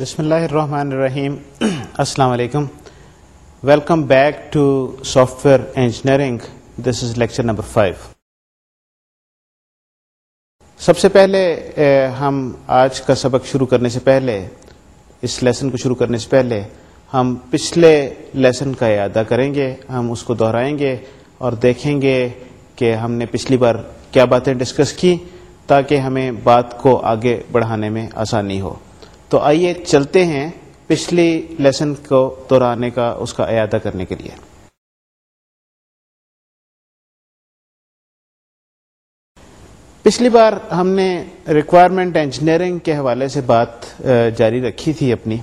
بسم اللہ الرحمن الرحیم السلام علیکم welcome back to software engineering this is lecture number five سب سے پہلے ہم آج کا سبق شروع کرنے سے پہلے اس لیسن کو شروع کرنے سے پہلے ہم پچھلے لیسن کا اعادہ کریں گے ہم اس کو دہرائیں گے اور دیکھیں گے کہ ہم نے پچھلی بار کیا باتیں ڈسکس کی تاکہ ہمیں بات کو آگے بڑھانے میں آسانی ہو تو آئیے چلتے ہیں پچھلی لیسن کو کا اس کا اعادہ کرنے کے لیے پچھلی بار ہم نے ریکوائرمنٹ انجینئرنگ کے حوالے سے بات جاری رکھی تھی اپنی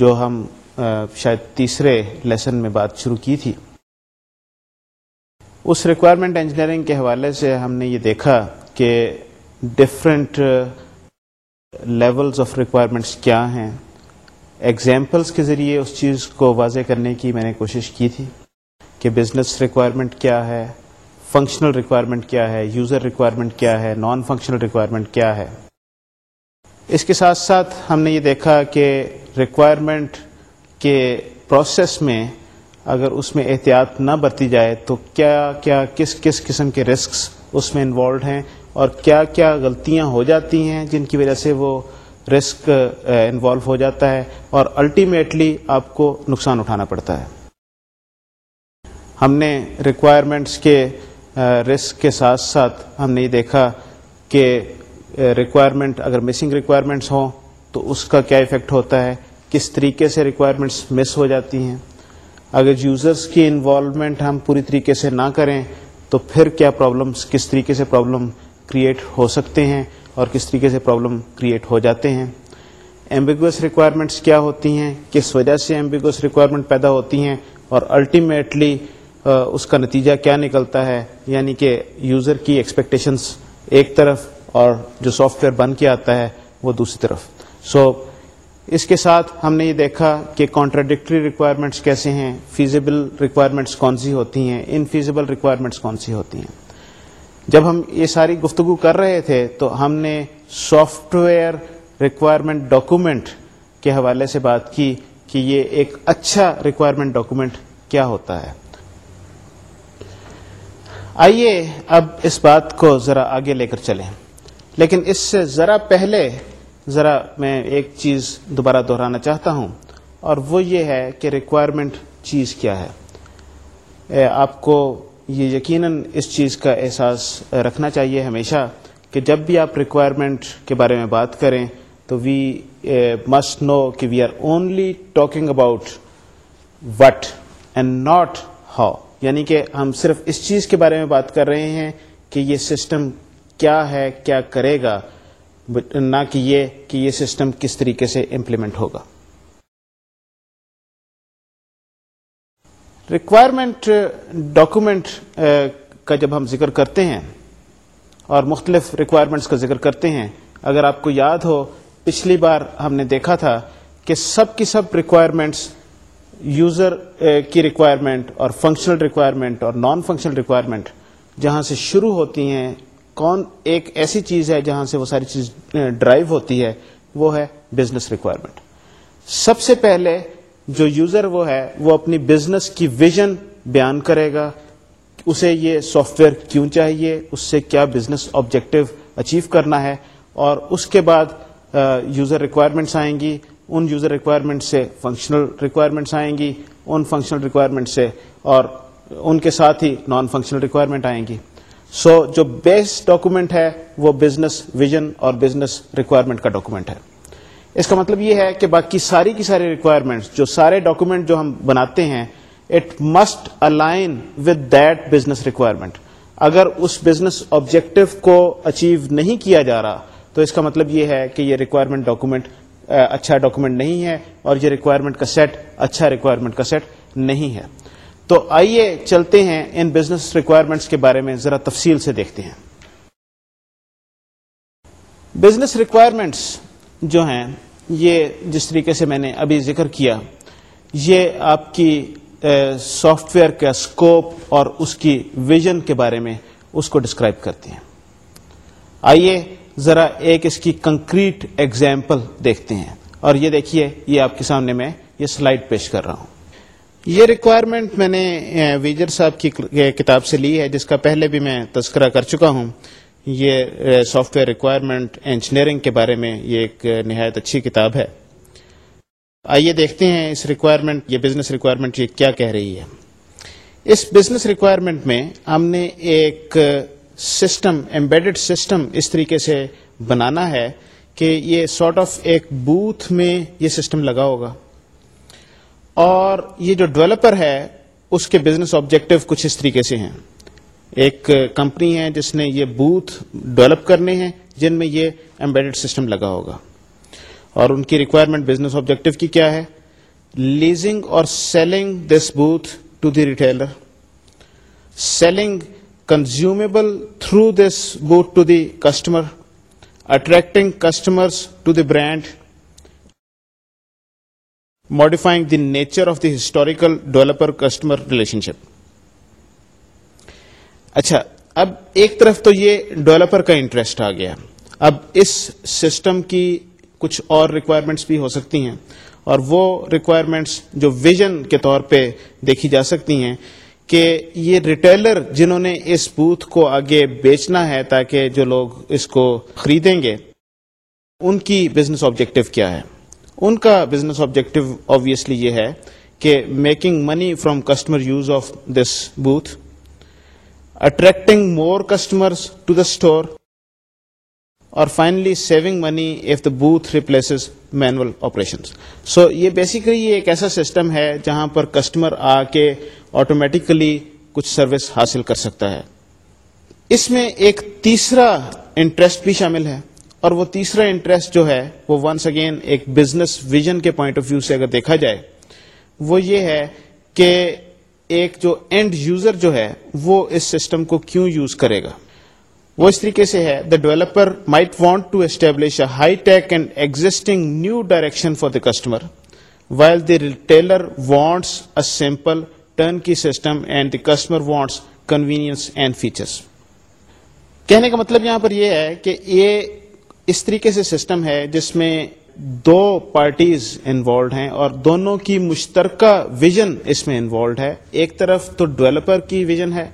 جو ہم شاید تیسرے لیسن میں بات شروع کی تھی اس ریکوائرمنٹ انجینئرنگ کے حوالے سے ہم نے یہ دیکھا کہ ڈفرینٹ لیولز آف ریکوائرمنٹس کیا ہیں ایگزامپلس کے ذریعے اس چیز کو واضح کرنے کی میں نے کوشش کی تھی کہ بزنس ریکوائرمنٹ کیا ہے فنکشنل ریکوائرمنٹ کیا ہے یوزر ریکوائرمنٹ کیا ہے نان فنکشنل ریکوائرمنٹ کیا ہے اس کے ساتھ ساتھ ہم نے یہ دیکھا کہ ریکوائرمنٹ کے پروسیس میں اگر اس میں احتیاط نہ برتی جائے تو کیا کیا کس کس قسم کے رسکس اس میں انوالوڈ ہیں اور کیا کیا غلطیاں ہو جاتی ہیں جن کی وجہ سے وہ رسک انوالو ہو جاتا ہے اور الٹیمیٹلی آپ کو نقصان اٹھانا پڑتا ہے ہم نے ریکوائرمنٹس کے رسک کے ساتھ ساتھ ہم نے یہ دیکھا کہ ریکوائرمنٹ اگر مسنگ ریکوائرمنٹس ہوں تو اس کا کیا افیکٹ ہوتا ہے کس طریقے سے ریکوائرمنٹس مس ہو جاتی ہیں اگر یوزرس کی انوالومنٹ ہم پوری طریقے سے نہ کریں تو پھر کیا پرابلمس کس طریقے سے پرابلم کریٹ ہو سکتے ہیں اور کس طریقے سے پرابلم کریٹ ہو جاتے ہیں ایمبیگوس ریکوائرمنٹس کیا ہوتی ہیں کس وجہ سے ایمبیگوس ریکوائرمنٹ پیدا ہوتی ہیں اور الٹیمیٹلی اس کا نتیجہ کیا نکلتا ہے یعنی کہ یوزر کی ایکسپیکٹیشنس ایک طرف اور جو سافٹ ویئر بن کے آتا ہے وہ دوسری طرف سو so, اس کے ساتھ ہم نے یہ دیکھا کہ کانٹراڈکٹری ریکوائرمنٹس کیسے ہیں فیزیبل ریکوائرمنٹس کون سی ہوتی ہیں انفیزیبل ریکوائرمنٹس کون سی ہوتی ہیں جب ہم یہ ساری گفتگو کر رہے تھے تو ہم نے سافٹ ویئر ریکوائرمنٹ ڈاکومنٹ کے حوالے سے بات کی کہ یہ ایک اچھا ریکوائرمنٹ ڈاکومنٹ کیا ہوتا ہے آئیے اب اس بات کو ذرا آگے لے کر چلیں لیکن اس سے ذرا پہلے ذرا میں ایک چیز دوبارہ دہرانا چاہتا ہوں اور وہ یہ ہے کہ ریکوائرمنٹ چیز کیا ہے آپ کو یہ یقیناً اس چیز کا احساس رکھنا چاہیے ہمیشہ کہ جب بھی آپ ریکوائرمنٹ کے بارے میں بات کریں تو وی مسٹ نو کہ we are only talking about what and not how یعنی کہ ہم صرف اس چیز کے بارے میں بات کر رہے ہیں کہ یہ سسٹم کیا ہے کیا کرے گا نہ کہ یہ کہ یہ سسٹم کس طریقے سے امپلیمنٹ ہوگا ریکوائرمنٹ ڈاکومینٹ uh, uh, کا جب ہم ذکر کرتے ہیں اور مختلف ریکوائرمنٹس کا ذکر کرتے ہیں اگر آپ کو یاد ہو پچھلی بار ہم نے دیکھا تھا کہ سب کی سب ریکوائرمنٹس یوزر uh, کی ریکوائرمنٹ اور فنکشنل ریکوائرمنٹ اور نان فنکشنل ریکوائرمنٹ جہاں سے شروع ہوتی ہیں کون ایک ایسی چیز ہے جہاں سے وہ ساری چیز ڈرائیو ہوتی ہے وہ ہے بزنس ریکوائرمنٹ سب سے پہلے جو یوزر وہ ہے وہ اپنی بزنس کی ویژن بیان کرے گا اسے یہ سافٹ ویئر کیوں چاہیے اس سے کیا بزنس آبجیکٹو اچیو کرنا ہے اور اس کے بعد یوزر ریکوائرمنٹس آئیں گی ان یوزر ریکوائرمنٹ سے فنکشنل ریکوائرمنٹس آئیں گی ان فنکشنل ریکوائرمنٹ سے اور ان کے ساتھ ہی نان فنکشنل ریکوائرمنٹ آئیں گی سو so, جو بیس ڈاکومنٹ ہے وہ بزنس ویژن اور بزنس ریکوائرمنٹ کا ڈاکومنٹ ہے اس کا مطلب یہ ہے کہ باقی ساری کی ساری ریکوائرمنٹس جو سارے ڈاکومنٹ جو ہم بناتے ہیں it must align with that business requirement اگر اس بزنس آبجیکٹو کو اچیو نہیں کیا جا رہا تو اس کا مطلب یہ ہے کہ یہ ریکوائرمنٹ ڈاکومنٹ اچھا ڈاکومنٹ نہیں ہے اور یہ ریکوائرمنٹ کا سیٹ اچھا ریکوائرمنٹ کا سیٹ نہیں ہے تو آئیے چلتے ہیں ان بزنس ریکوائرمنٹس کے بارے میں ذرا تفصیل سے دیکھتے ہیں بزنس ریکوائرمنٹس جو ہیں یہ جس طریقے سے میں نے ابھی ذکر کیا یہ آپ کی سافٹ ویئر کا اسکوپ اور اس کی ویژن کے بارے میں اس کو ڈسکرائب کرتی ہیں آئیے ذرا ایک اس کی کنکریٹ ایگزامپل دیکھتے ہیں اور یہ دیکھیے یہ آپ کے سامنے میں یہ سلائڈ پیش کر رہا ہوں یہ ریکوائرمنٹ میں نے ویجر صاحب کی کتاب سے لی ہے جس کا پہلے بھی میں تذکرہ کر چکا ہوں یہ سافٹ ویئر ریکوائرمنٹ انجینئرنگ کے بارے میں یہ ایک نہایت اچھی کتاب ہے آئیے دیکھتے ہیں اس ریکوائرمنٹ یہ بزنس ریکوائرمنٹ یہ کیا کہہ رہی ہے اس بزنس ریکوائرمنٹ میں ہم نے ایک سسٹم ایمبیڈڈ سسٹم اس طریقے سے بنانا ہے کہ یہ سارٹ آف ایک بوتھ میں یہ سسٹم لگا ہوگا اور یہ جو ڈیولپر ہے اس کے بزنس آبجیکٹو کچھ اس طریقے سے ہیں ایک کمپنی ہے جس نے یہ بوتھ ڈیولپ کرنے ہیں جن میں یہ ایمبیڈڈ سسٹم لگا ہوگا اور ان کی ریکوائرمنٹ بزنس آبجیکٹو کی کیا ہے لیزنگ اور selling this booth to the retailer selling consumable through this booth to the customer attracting customer to the brand modifying the nature of the historical developer customer relationship اچھا اب ایک طرف تو یہ ڈیولپر کا انٹرسٹ آ گیا اب اس سسٹم کی کچھ اور ریکوائرمنٹس بھی ہو سکتی ہیں اور وہ ریکوائرمنٹس جو ویژن کے طور پہ دیکھی جا سکتی ہیں کہ یہ ریٹیلر جنہوں نے اس بوتھ کو آگے بیچنا ہے تاکہ جو لوگ اس کو خریدیں گے ان کی بزنس آبجیکٹو کیا ہے ان کا بزنس آبجیکٹو آبویسلی یہ ہے کہ making money from customer use of this booth attracting more customer to the store اور finally saving money if the booth replace man operation so یہ یہ ایک ایسا سسٹم ہے جہاں پر کسٹمر آ کے آٹومیٹیکلی کچھ سروس حاصل کر سکتا ہے اس میں ایک تیسرا انٹرسٹ بھی شامل ہے اور وہ تیسرا انٹرسٹ جو ہے وہ ونس اگین ایک بزنس ویژن کے پوائنٹ آف ویو سے اگر دیکھا جائے وہ یہ ہے کہ ایک جو اینڈ یوزر جو ہے وہ اس سسٹم کو کیوں یوز کرے گا وہ اس طریقے سے ہے the developer might want to establish a high tech and exciting new direction for the customer while the retailer wants a simple turn key system and the customer wants convenience and features کہنے کا مطلب یہاں پر یہ ہے کہ یہ اس طریقے سے سسٹم ہے جس میں دو پارٹیز انوالوڈ ہیں اور دونوں کی مشترکہ ویژن اس میں انوالوڈ ہے ایک طرف تو ڈویلپر کی ویژن ہے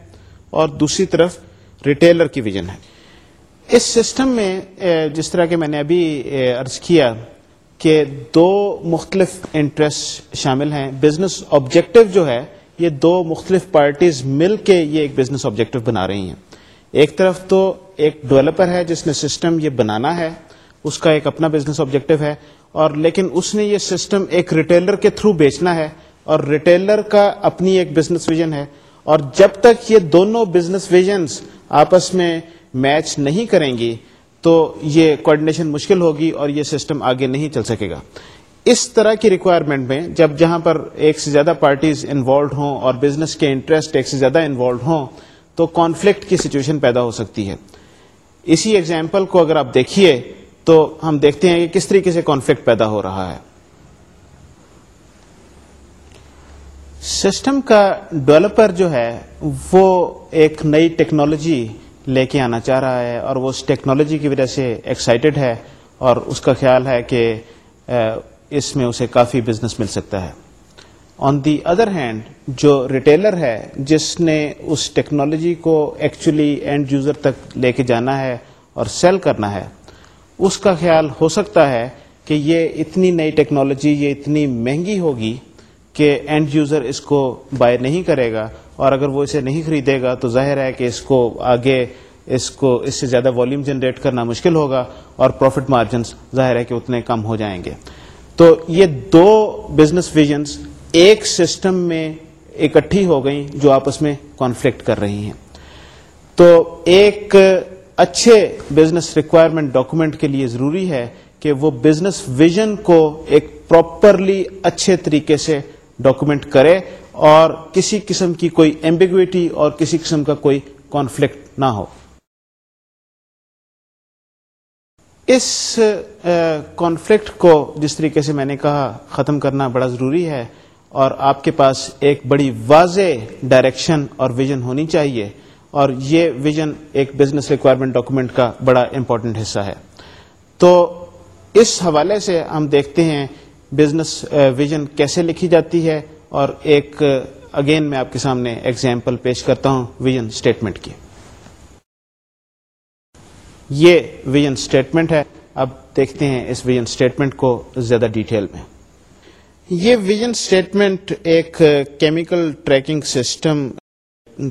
اور دوسری طرف ریٹیلر کی ویژن ہے اس سسٹم میں جس طرح کہ میں نے ابھی ارض کیا کہ دو مختلف انٹرسٹ شامل ہیں بزنس آبجیکٹو جو ہے یہ دو مختلف پارٹیز مل کے یہ ایک بزنس آبجیکٹو بنا رہی ہیں ایک طرف تو ایک ڈویلپر ہے جس نے سسٹم یہ بنانا ہے اس کا ایک اپنا بزنس آبجیکٹو ہے اور لیکن اس نے یہ سسٹم ایک ریٹیلر کے تھرو بیچنا ہے اور ریٹیلر کا اپنی ایک بزنس ویژن ہے اور جب تک یہ دونوں بزنس ویژنس آپس میں میچ نہیں کریں گی تو یہ کوڈینیشن مشکل ہوگی اور یہ سسٹم آگے نہیں چل سکے گا اس طرح کی ریکوائرمنٹ میں جب جہاں پر ایک سے زیادہ پارٹیز انوالوڈ ہوں اور بزنس کے انٹرسٹ ایک سے زیادہ انوالوڈ ہوں تو کانفلکٹ کی سچویشن پیدا ہو سکتی ہے اسی ایگزامپل کو اگر آپ دیکھیے تو ہم دیکھتے ہیں کہ کس طریقے سے کانفلکٹ پیدا ہو رہا ہے سسٹم کا ڈیولپر جو ہے وہ ایک نئی ٹیکنالوجی لے کے آنا چاہ رہا ہے اور وہ اس ٹیکنالوجی کی وجہ سے ایکسائٹیڈ ہے اور اس کا خیال ہے کہ اس میں اسے کافی بزنس مل سکتا ہے آن دی ادر ہینڈ جو ریٹیلر ہے جس نے اس ٹیکنالوجی کو ایکچولی اینڈ یوزر تک لے کے جانا ہے اور سیل کرنا ہے اس کا خیال ہو سکتا ہے کہ یہ اتنی نئی ٹیکنالوجی یہ اتنی مہنگی ہوگی کہ اینڈ یوزر اس کو بائی نہیں کرے گا اور اگر وہ اسے نہیں خریدے گا تو ظاہر ہے کہ اس کو آگے اس کو اس سے زیادہ والیوم جنریٹ کرنا مشکل ہوگا اور پروفٹ مارجنس ظاہر ہے کہ اتنے کم ہو جائیں گے تو یہ دو بزنس ویژنس ایک سسٹم میں اکٹھی ہو گئی جو آپس میں کانفلکٹ کر رہی ہیں تو ایک اچھے بزنس ریکوائرمنٹ ڈاکومنٹ کے لیے ضروری ہے کہ وہ بزنس ویژن کو ایک پراپرلی اچھے طریقے سے ڈاکومنٹ کرے اور کسی قسم کی کوئی ایمبیگوٹی اور کسی قسم کا کوئی کانفلکٹ نہ ہو اس کانفلکٹ کو جس طریقے سے میں نے کہا ختم کرنا بڑا ضروری ہے اور آپ کے پاس ایک بڑی واضح ڈائریکشن اور ویژن ہونی چاہیے اور یہ ویژن ایک بزنس ریکوائرمنٹ ڈاکومنٹ کا بڑا امپورٹنٹ حصہ ہے تو اس حوالے سے ہم دیکھتے ہیں بزنس ویژن کیسے لکھی جاتی ہے اور ایک اگین میں آپ کے سامنے ایگزامپل پیش کرتا ہوں ویژن اسٹیٹمنٹ کی یہ ویژن اسٹیٹمنٹ ہے اب دیکھتے ہیں اس ویژن اسٹیٹمنٹ کو زیادہ ڈیٹیل میں یہ ویژن اسٹیٹمنٹ ایک کیمیکل ٹریکنگ سسٹم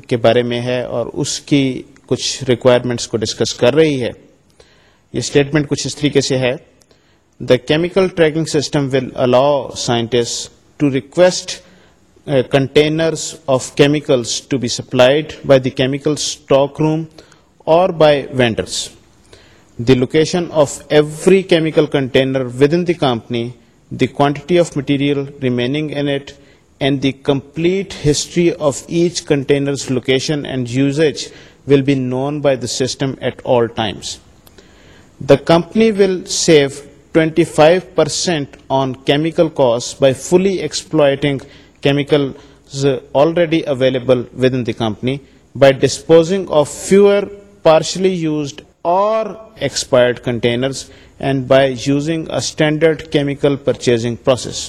کے بارے میں ہے اور اس کی کچھ ریکوائرمنٹس کو ڈسکس کر رہی ہے یہ اسٹیٹمنٹ کچھ اس طریقے سے ہے the chemical tracking system will allow scientist to request containers of chemicals to be supplied by the chemical stock room اور by vendors the location of every chemical container within the company the quantity of material remaining in it and the complete history of each container's location and usage will be known by the system at all times. The company will save 25% on chemical costs by fully exploiting chemicals already available within the company by disposing of fewer partially used or expired containers and by using a standard chemical purchasing process.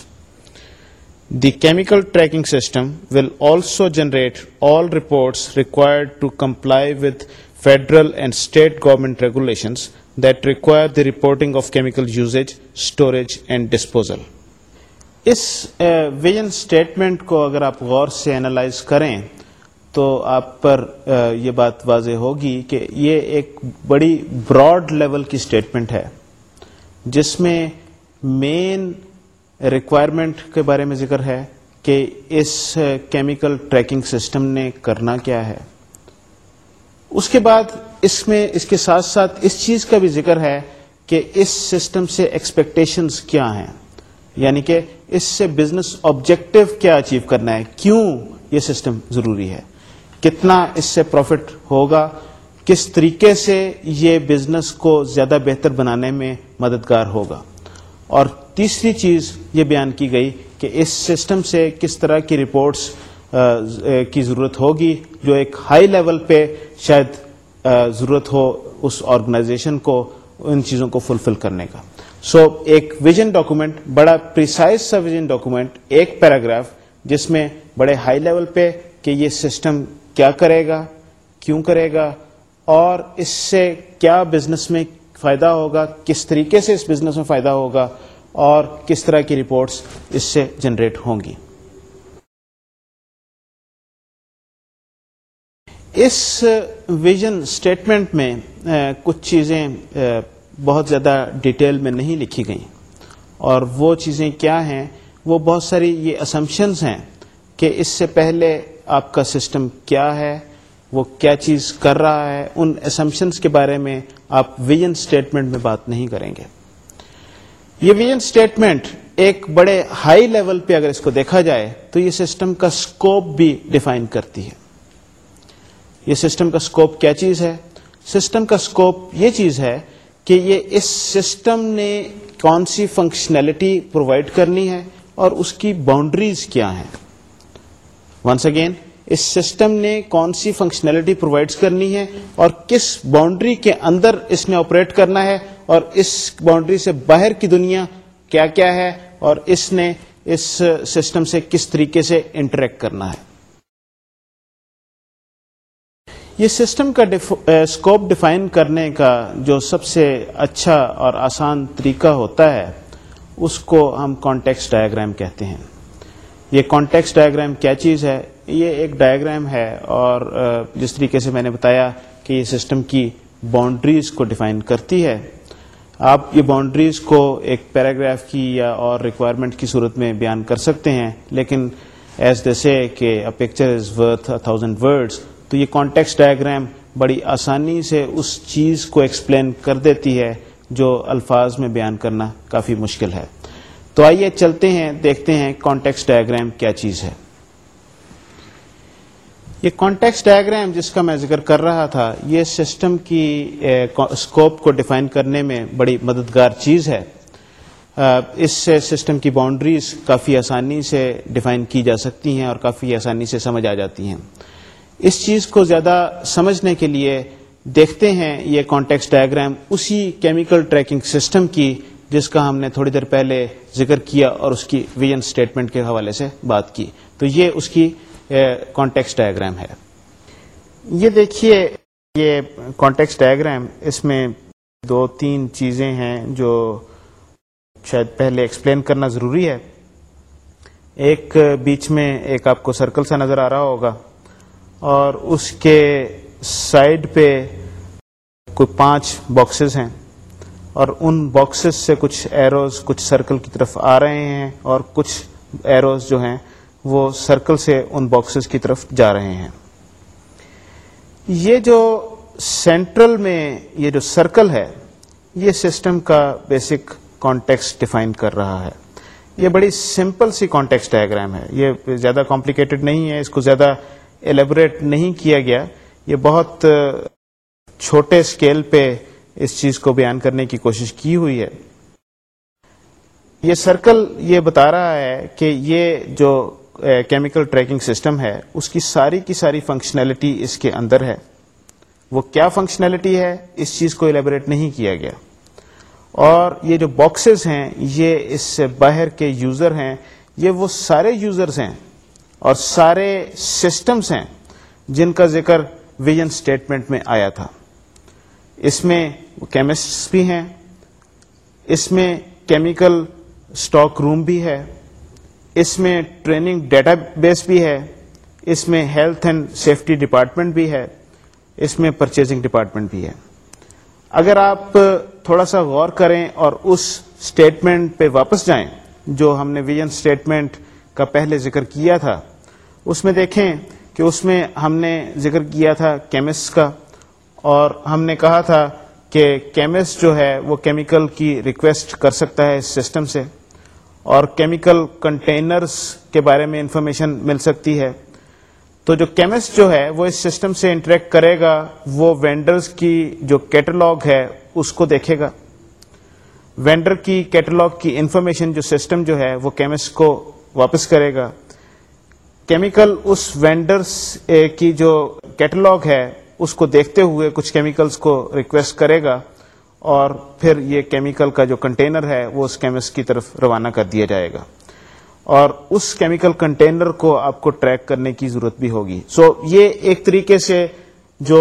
The chemical tracking system will also generate all reports required to comply state federal and state government the reporting of chemical usage storage and disposal اس vision statement کو اگر آپ غور سے analyse کریں تو آپ پر یہ بات واضح ہوگی کہ یہ ایک بڑی براڈ لیول کی اسٹیٹمنٹ ہے جس میں مین ریکوائرمنٹ کے بارے میں ذکر ہے کہ اس کیمیکل ٹریکنگ سسٹم نے کرنا کیا ہے اس کے بعد اس میں اس کے ساتھ ساتھ اس چیز کا بھی ذکر ہے کہ اس سسٹم سے ایکسپیکٹیشنز کیا ہیں یعنی کہ اس سے بزنس آبجیکٹو کیا اچیو کرنا ہے کیوں یہ سسٹم ضروری ہے کتنا اس سے پروفٹ ہوگا کس طریقے سے یہ بزنس کو زیادہ بہتر بنانے میں مددگار ہوگا اور تیسری چیز یہ بیان کی گئی کہ اس سسٹم سے کس طرح کی رپورٹس کی ضرورت ہوگی جو ایک ہائی لیول پہ شاید ضرورت ہو اس آرگنائزیشن کو ان چیزوں کو فلفل کرنے کا سو so, ایک ویژن ڈاکومنٹ بڑا پریسائز سا ویژن ڈاکومنٹ ایک پیراگراف جس میں بڑے ہائی لیول پہ کہ یہ سسٹم کیا کرے گا کیوں کرے گا اور اس سے کیا بزنس میں فائدہ ہوگا کس طریقے سے اس بزنس میں فائدہ ہوگا اور کس طرح کی رپورٹس اس سے جنریٹ ہوں گی اس ویژن uh, اسٹیٹمنٹ میں uh, کچھ چیزیں uh, بہت زیادہ ڈیٹیل میں نہیں لکھی گئیں اور وہ چیزیں کیا ہیں وہ بہت ساری یہ اسمپشنز ہیں کہ اس سے پہلے آپ کا سسٹم کیا ہے وہ کیا چیز کر رہا ہے ان اسمپشنس کے بارے میں آپ ویژن اسٹیٹمنٹ میں بات نہیں کریں گے یہ ویژن اسٹیٹمنٹ ایک بڑے ہائی لیول پہ اگر اس کو دیکھا جائے تو یہ سسٹم کا اسکوپ بھی ڈیفائن کرتی ہے یہ سسٹم کا اسکوپ کیا چیز ہے سسٹم کا اسکوپ یہ چیز ہے کہ یہ اس سسٹم نے کون سی فنکشنلٹی پرووائڈ کرنی ہے اور اس کی باؤنڈریز کیا ہیں ونس اگین اس سسٹم نے کون سی فنکشنلٹی پرووائڈ کرنی ہے اور کس باؤنڈری کے اندر اس نے آپریٹ کرنا ہے اور اس باؤنڈری سے باہر کی دنیا کیا کیا ہے اور اس نے اس سسٹم سے کس طریقے سے انٹریکٹ کرنا ہے یہ سسٹم کا اسکوپ ڈیفائن کرنے کا جو سب سے اچھا اور آسان طریقہ ہوتا ہے اس کو ہم کانٹیکس ڈائیگرام کہتے ہیں یہ کانٹیکس ڈائیگرام کیا چیز ہے یہ ایک ڈائگرام ہے اور جس طریقے سے میں نے بتایا کہ یہ سسٹم کی باؤنڈریز کو ڈیفائن کرتی ہے آپ یہ باؤنڈریز کو ایک پیراگراف کی یا اور ریکوائرمنٹ کی صورت میں بیان کر سکتے ہیں لیکن دے دیسے کہ picture is worth thousand words تو یہ کانٹیکس ڈائگرام بڑی آسانی سے اس چیز کو ایکسپلین کر دیتی ہے جو الفاظ میں بیان کرنا کافی مشکل ہے تو آئیے چلتے ہیں دیکھتے ہیں کانٹیکس ڈائگرام کیا چیز ہے یہ کانٹیکس ڈائگرام جس کا میں ذکر کر رہا تھا یہ سسٹم کی اسکوپ کو ڈیفائن کرنے میں بڑی مددگار چیز ہے اس سے سسٹم کی باؤنڈریز کافی آسانی سے ڈیفائن کی جا سکتی ہیں اور کافی آسانی سے سمجھ آ جاتی ہیں اس چیز کو زیادہ سمجھنے کے لیے دیکھتے ہیں یہ کانٹیکس ڈائگرام اسی کیمیکل ٹریکنگ سسٹم کی جس کا ہم نے تھوڑی دیر پہلے ذکر کیا اور اس کی ویژن اسٹیٹمنٹ کے حوالے سے بات کی تو یہ اس کی کانٹیکس ڈائگرام ہے یہ دیکھیے یہ کانٹیکس ڈائگرام اس میں دو تین چیزیں ہیں جو شاید پہلے ایکسپلین کرنا ضروری ہے ایک بیچ میں ایک آپ کو سرکل سا نظر آ رہا ہوگا اور اس کے سائڈ پہ کوئی پانچ باکسز ہیں اور ان باکسز سے کچھ ایروز کچھ سرکل کی طرف آ رہے ہیں اور کچھ ایروز جو ہیں وہ سرکل سے ان باکسز کی طرف جا رہے ہیں یہ جو سینٹرل میں یہ جو سرکل ہے یہ سسٹم کا بیسک کانٹیکس ڈیفائن کر رہا ہے یہ بڑی سمپل سی کانٹیکس ڈائگرام ہے یہ زیادہ کمپلیکیٹڈ نہیں ہے اس کو زیادہ ایلیبریٹ نہیں کیا گیا یہ بہت چھوٹے اسکیل پہ اس چیز کو بیان کرنے کی کوشش کی ہوئی ہے یہ سرکل یہ بتا رہا ہے کہ یہ جو کیمیکل ٹریکنگ سسٹم ہے اس کی ساری کی ساری فنکشنلٹی اس کے اندر ہے وہ کیا فنکشنلٹی ہے اس چیز کو الیبوریٹ نہیں کیا گیا اور یہ جو باکسز ہیں یہ اس سے باہر کے یوزر ہیں یہ وہ سارے یوزرز ہیں اور سارے سسٹمز ہیں جن کا ذکر ویژن اسٹیٹمنٹ میں آیا تھا اس میں کیمسٹس بھی ہیں اس میں کیمیکل اسٹاک روم بھی ہے اس میں ٹریننگ ڈیٹا بیس بھی ہے اس میں ہیلتھ اینڈ سیفٹی ڈپارٹمنٹ بھی ہے اس میں پرچیزنگ ڈپارٹمنٹ بھی ہے اگر آپ تھوڑا سا غور کریں اور اس اسٹیٹمنٹ پہ واپس جائیں جو ہم نے ویژن اسٹیٹمنٹ کا پہلے ذکر کیا تھا اس میں دیکھیں کہ اس میں ہم نے ذکر کیا تھا کیمسٹ کا اور ہم نے کہا تھا کہ کیمسٹ جو ہے وہ کیمیکل کی ریکویسٹ کر سکتا ہے اس سسٹم سے اور کیمیکل کنٹینرز کے بارے میں انفارمیشن مل سکتی ہے تو جو کیمسٹ جو ہے وہ اس سسٹم سے انٹریکٹ کرے گا وہ وینڈرز کی جو کیٹلاگ ہے اس کو دیکھے گا وینڈر کی کیٹلاگ کی انفارمیشن جو سسٹم جو ہے وہ کیمسٹ کو واپس کرے گا کیمیکل اس وینڈرس eh, کی جو کیٹلاگ ہے اس کو دیکھتے ہوئے کچھ کیمیکلس کو ریکویسٹ کرے گا اور پھر یہ کیمیکل کا جو کنٹینر ہے وہ اس کیمسٹ کی طرف روانہ کر دیا جائے گا اور اس کیمیکل کنٹینر کو آپ کو ٹریک کرنے کی ضرورت بھی ہوگی سو so, یہ ایک طریقے سے جو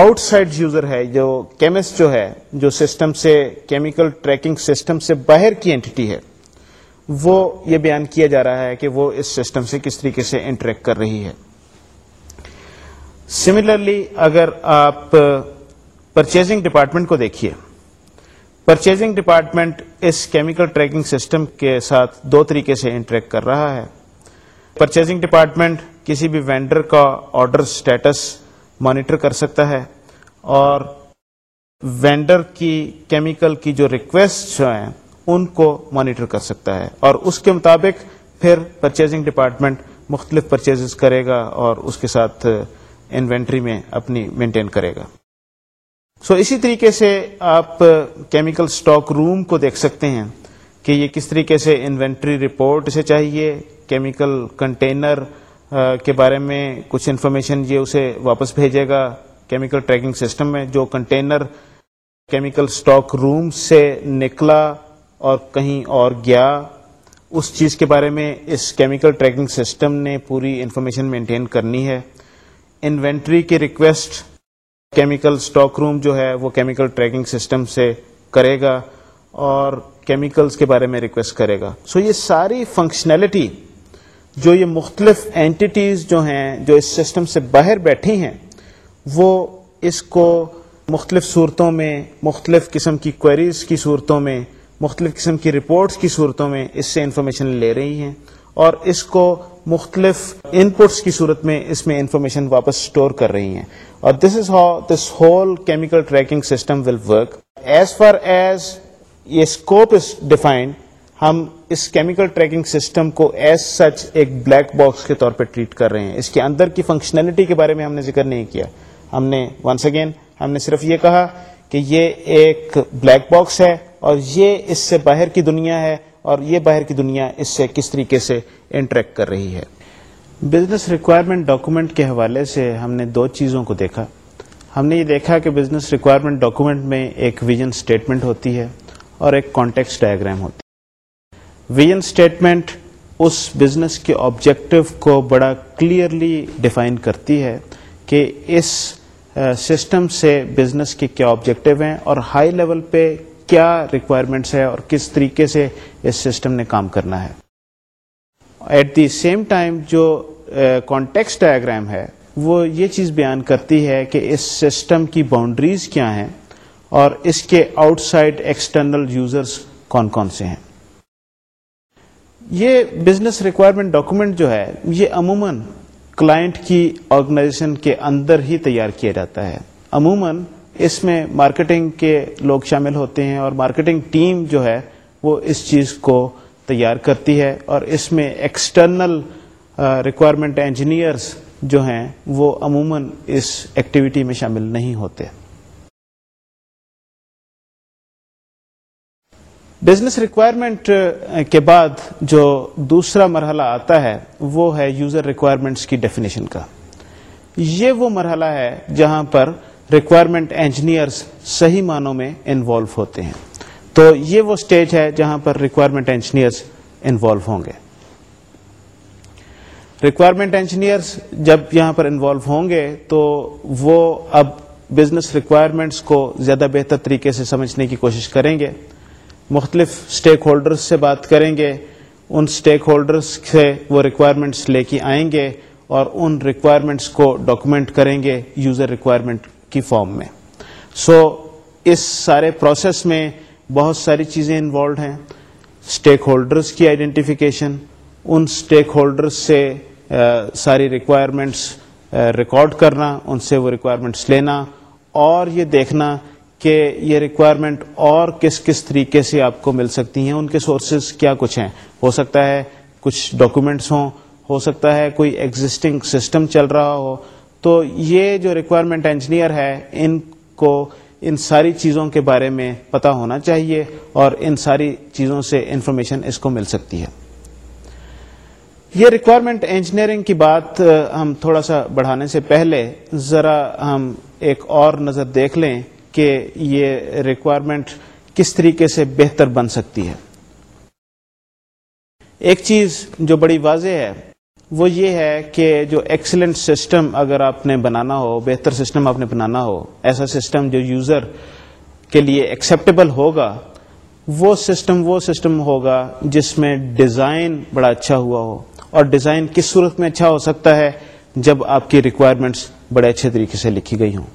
آؤٹ سائڈ یوزر ہے جو کیمسٹ جو ہے جو سسٹم سے کیمیکل ٹریکنگ سسٹم سے باہر کی اینٹی ہے وہ یہ بیان کیا جا رہا ہے کہ وہ اس سسٹم سے کس طریقے سے انٹریکٹ کر رہی ہے سملرلی اگر آپ پرچیزنگ ڈپارٹمنٹ کو دیکھیے پرچیزنگ ڈپارٹمنٹ اس کیمیکل ٹریکنگ سسٹم کے ساتھ دو طریقے سے انٹریکٹ کر رہا ہے پرچیزنگ ڈپارٹمنٹ کسی بھی وینڈر کا آرڈر اسٹیٹس مانیٹر کر سکتا ہے اور وینڈر کی کیمیکل کی جو ریکویسٹ ہیں ان کو مانیٹر کر سکتا ہے اور اس کے مطابق پھر پرچیزنگ ڈپارٹمنٹ مختلف پرچیز کرے گا اور اس کے ساتھ انوینٹری میں اپنی مینٹین کرے گا سو so, اسی طریقے سے آپ کیمیکل سٹاک روم کو دیکھ سکتے ہیں کہ یہ کس طریقے سے انوینٹری رپورٹ سے چاہیے کیمیکل کنٹینر کے بارے میں کچھ انفارمیشن یہ اسے واپس بھیجے گا کیمیکل ٹریکنگ سسٹم میں جو کنٹینر کیمیکل سٹاک روم سے نکلا اور کہیں اور گیا اس چیز کے بارے میں اس کیمیکل ٹریکنگ سسٹم نے پوری انفارمیشن مینٹین کرنی ہے انوینٹری کی ریکویسٹ کیمیکل اسٹاک روم جو ہے وہ کیمیکل ٹریکنگ سسٹم سے کرے گا اور کیمیکلس کے بارے میں ریکویسٹ کرے گا سو so یہ ساری فنکشنلٹی جو یہ مختلف اینٹیز جو ہیں جو اس سسٹم سے باہر بیٹھی ہیں وہ اس کو مختلف صورتوں میں مختلف قسم کی کوئریز کی صورتوں میں مختلف قسم کی رپورٹس کی صورتوں میں اس سے انفارمیشن لے رہی ہیں اور اس کو مختلف ان پٹس کی صورت میں اس میں انفارمیشن واپس اسٹور کر رہی ہیں اور this is how this whole chemical tracking system will work as far as یہ اسکوپ از ڈیفائنڈ ہم اس کیمیکل ٹریکنگ سسٹم کو ایز سچ ایک بلیک باکس کے طور پہ ٹریٹ کر رہے ہیں اس کے اندر کی فنکشنلٹی کے بارے میں ہم نے ذکر نہیں کیا ہم نے ونس اگین ہم نے صرف یہ کہا کہ یہ ایک بلیک باکس ہے اور یہ اس سے باہر کی دنیا ہے اور یہ باہر کی دنیا اس سے کس طریقے سے انٹریکٹ کر رہی ہے بزنس ریکوائرمنٹ ڈاکومنٹ کے حوالے سے ہم نے دو چیزوں کو دیکھا ہم نے یہ دیکھا کہ بزنس ریکوائرمنٹ ڈاکومنٹ میں ایک ویژن اسٹیٹمنٹ ہوتی ہے اور ایک کانٹیکس ڈائگرام ہوتی ہے ویژن اسٹیٹمنٹ اس بزنس کے آبجیکٹو کو بڑا کلیئرلی ڈیفائن کرتی ہے کہ اس سسٹم uh, سے بزنس کے کیا آبجیکٹو ہیں اور ہائی لیول پہ کیا ریکوائرمنٹس ہے اور کس طریقے سے اس سسٹم نے کام کرنا ہے ایٹ دی سیم ٹائم جو کانٹیکس ہے وہ یہ چیز بیان کرتی ہے کہ اس سسٹم کی باؤنڈریز کیا ہیں اور اس کے آؤٹ سائڈ ایکسٹرنل یوزرس کون کون سے ہیں یہ بزنس ریکوائرمنٹ ڈاکومنٹ جو ہے یہ عموماً کلائنٹ کی آرگنائزیشن کے اندر ہی تیار کیا جاتا ہے عموماً اس میں مارکیٹنگ کے لوگ شامل ہوتے ہیں اور مارکیٹنگ ٹیم جو ہے وہ اس چیز کو تیار کرتی ہے اور اس میں ایکسٹرنل ریکوائرمنٹ انجینئرس جو ہیں وہ عموماً اس ایکٹیویٹی میں شامل نہیں ہوتے بزنس ریکوائرمنٹ کے بعد جو دوسرا مرحلہ آتا ہے وہ ہے یوزر ریکوائرمنٹس کی ڈیفینیشن کا یہ وہ مرحلہ ہے جہاں پر ریکوائرمنٹ انجینئرس صحیح معنوں میں انوالو ہوتے ہیں تو یہ وہ اسٹیج ہے جہاں پر ریکوائرمنٹ انجینئرس انوالو ہوں گے ریکوائرمنٹ انجینئرس جب یہاں پر انوالو ہوں گے تو وہ اب بزنس ریکوائرمنٹس کو زیادہ بہتر طریقے سے سمجھنے کی کوشش کریں گے مختلف اسٹیک ہولڈرس سے بات کریں گے ان اسٹیک ہولڈرس سے وہ ریکوائرمنٹس لے کے آئیں گے اور ان ریکوائرمنٹس کو ڈاکومنٹ کریں گے یوزر ریکوائرمنٹ کی فارم میں سو so, اس سارے پروسیس میں بہت ساری چیزیں انوالوڈ ہیں اسٹیک ہولڈرس کی آئیڈینٹیفیکیشن ان اسٹیک ہولڈرس سے ساری ریکوائرمنٹس ریکارڈ کرنا ان سے وہ ریکوائرمنٹس لینا اور یہ دیکھنا کہ یہ ریکوائرمنٹ اور کس کس طریقے سے آپ کو مل سکتی ہیں ان کے سورسز کیا کچھ ہیں ہو سکتا ہے کچھ ڈاکومنٹس ہوں ہو سکتا ہے کوئی ایگزسٹنگ سسٹم چل رہا ہو تو یہ جو ریکوائرمنٹ انجینئر ہے ان کو ان ساری چیزوں کے بارے میں پتا ہونا چاہیے اور ان ساری چیزوں سے انفارمیشن اس کو مل سکتی ہے یہ ریکوائرمنٹ انجینئرنگ کی بات ہم تھوڑا سا بڑھانے سے پہلے ذرا ہم ایک اور نظر دیکھ لیں کہ یہ ریکوائرمنٹ کس طریقے سے بہتر بن سکتی ہے ایک چیز جو بڑی واضح ہے وہ یہ ہے کہ جو ایکسلنٹ سسٹم اگر آپ نے بنانا ہو بہتر سسٹم آپ نے بنانا ہو ایسا سسٹم جو یوزر کے لیے ایکسیپٹیبل ہوگا وہ سسٹم وہ سسٹم ہوگا جس میں ڈیزائن بڑا اچھا ہوا ہو اور ڈیزائن کس صورت میں اچھا ہو سکتا ہے جب آپ کی ریکوائرمنٹس بڑے اچھے طریقے سے لکھی گئی ہوں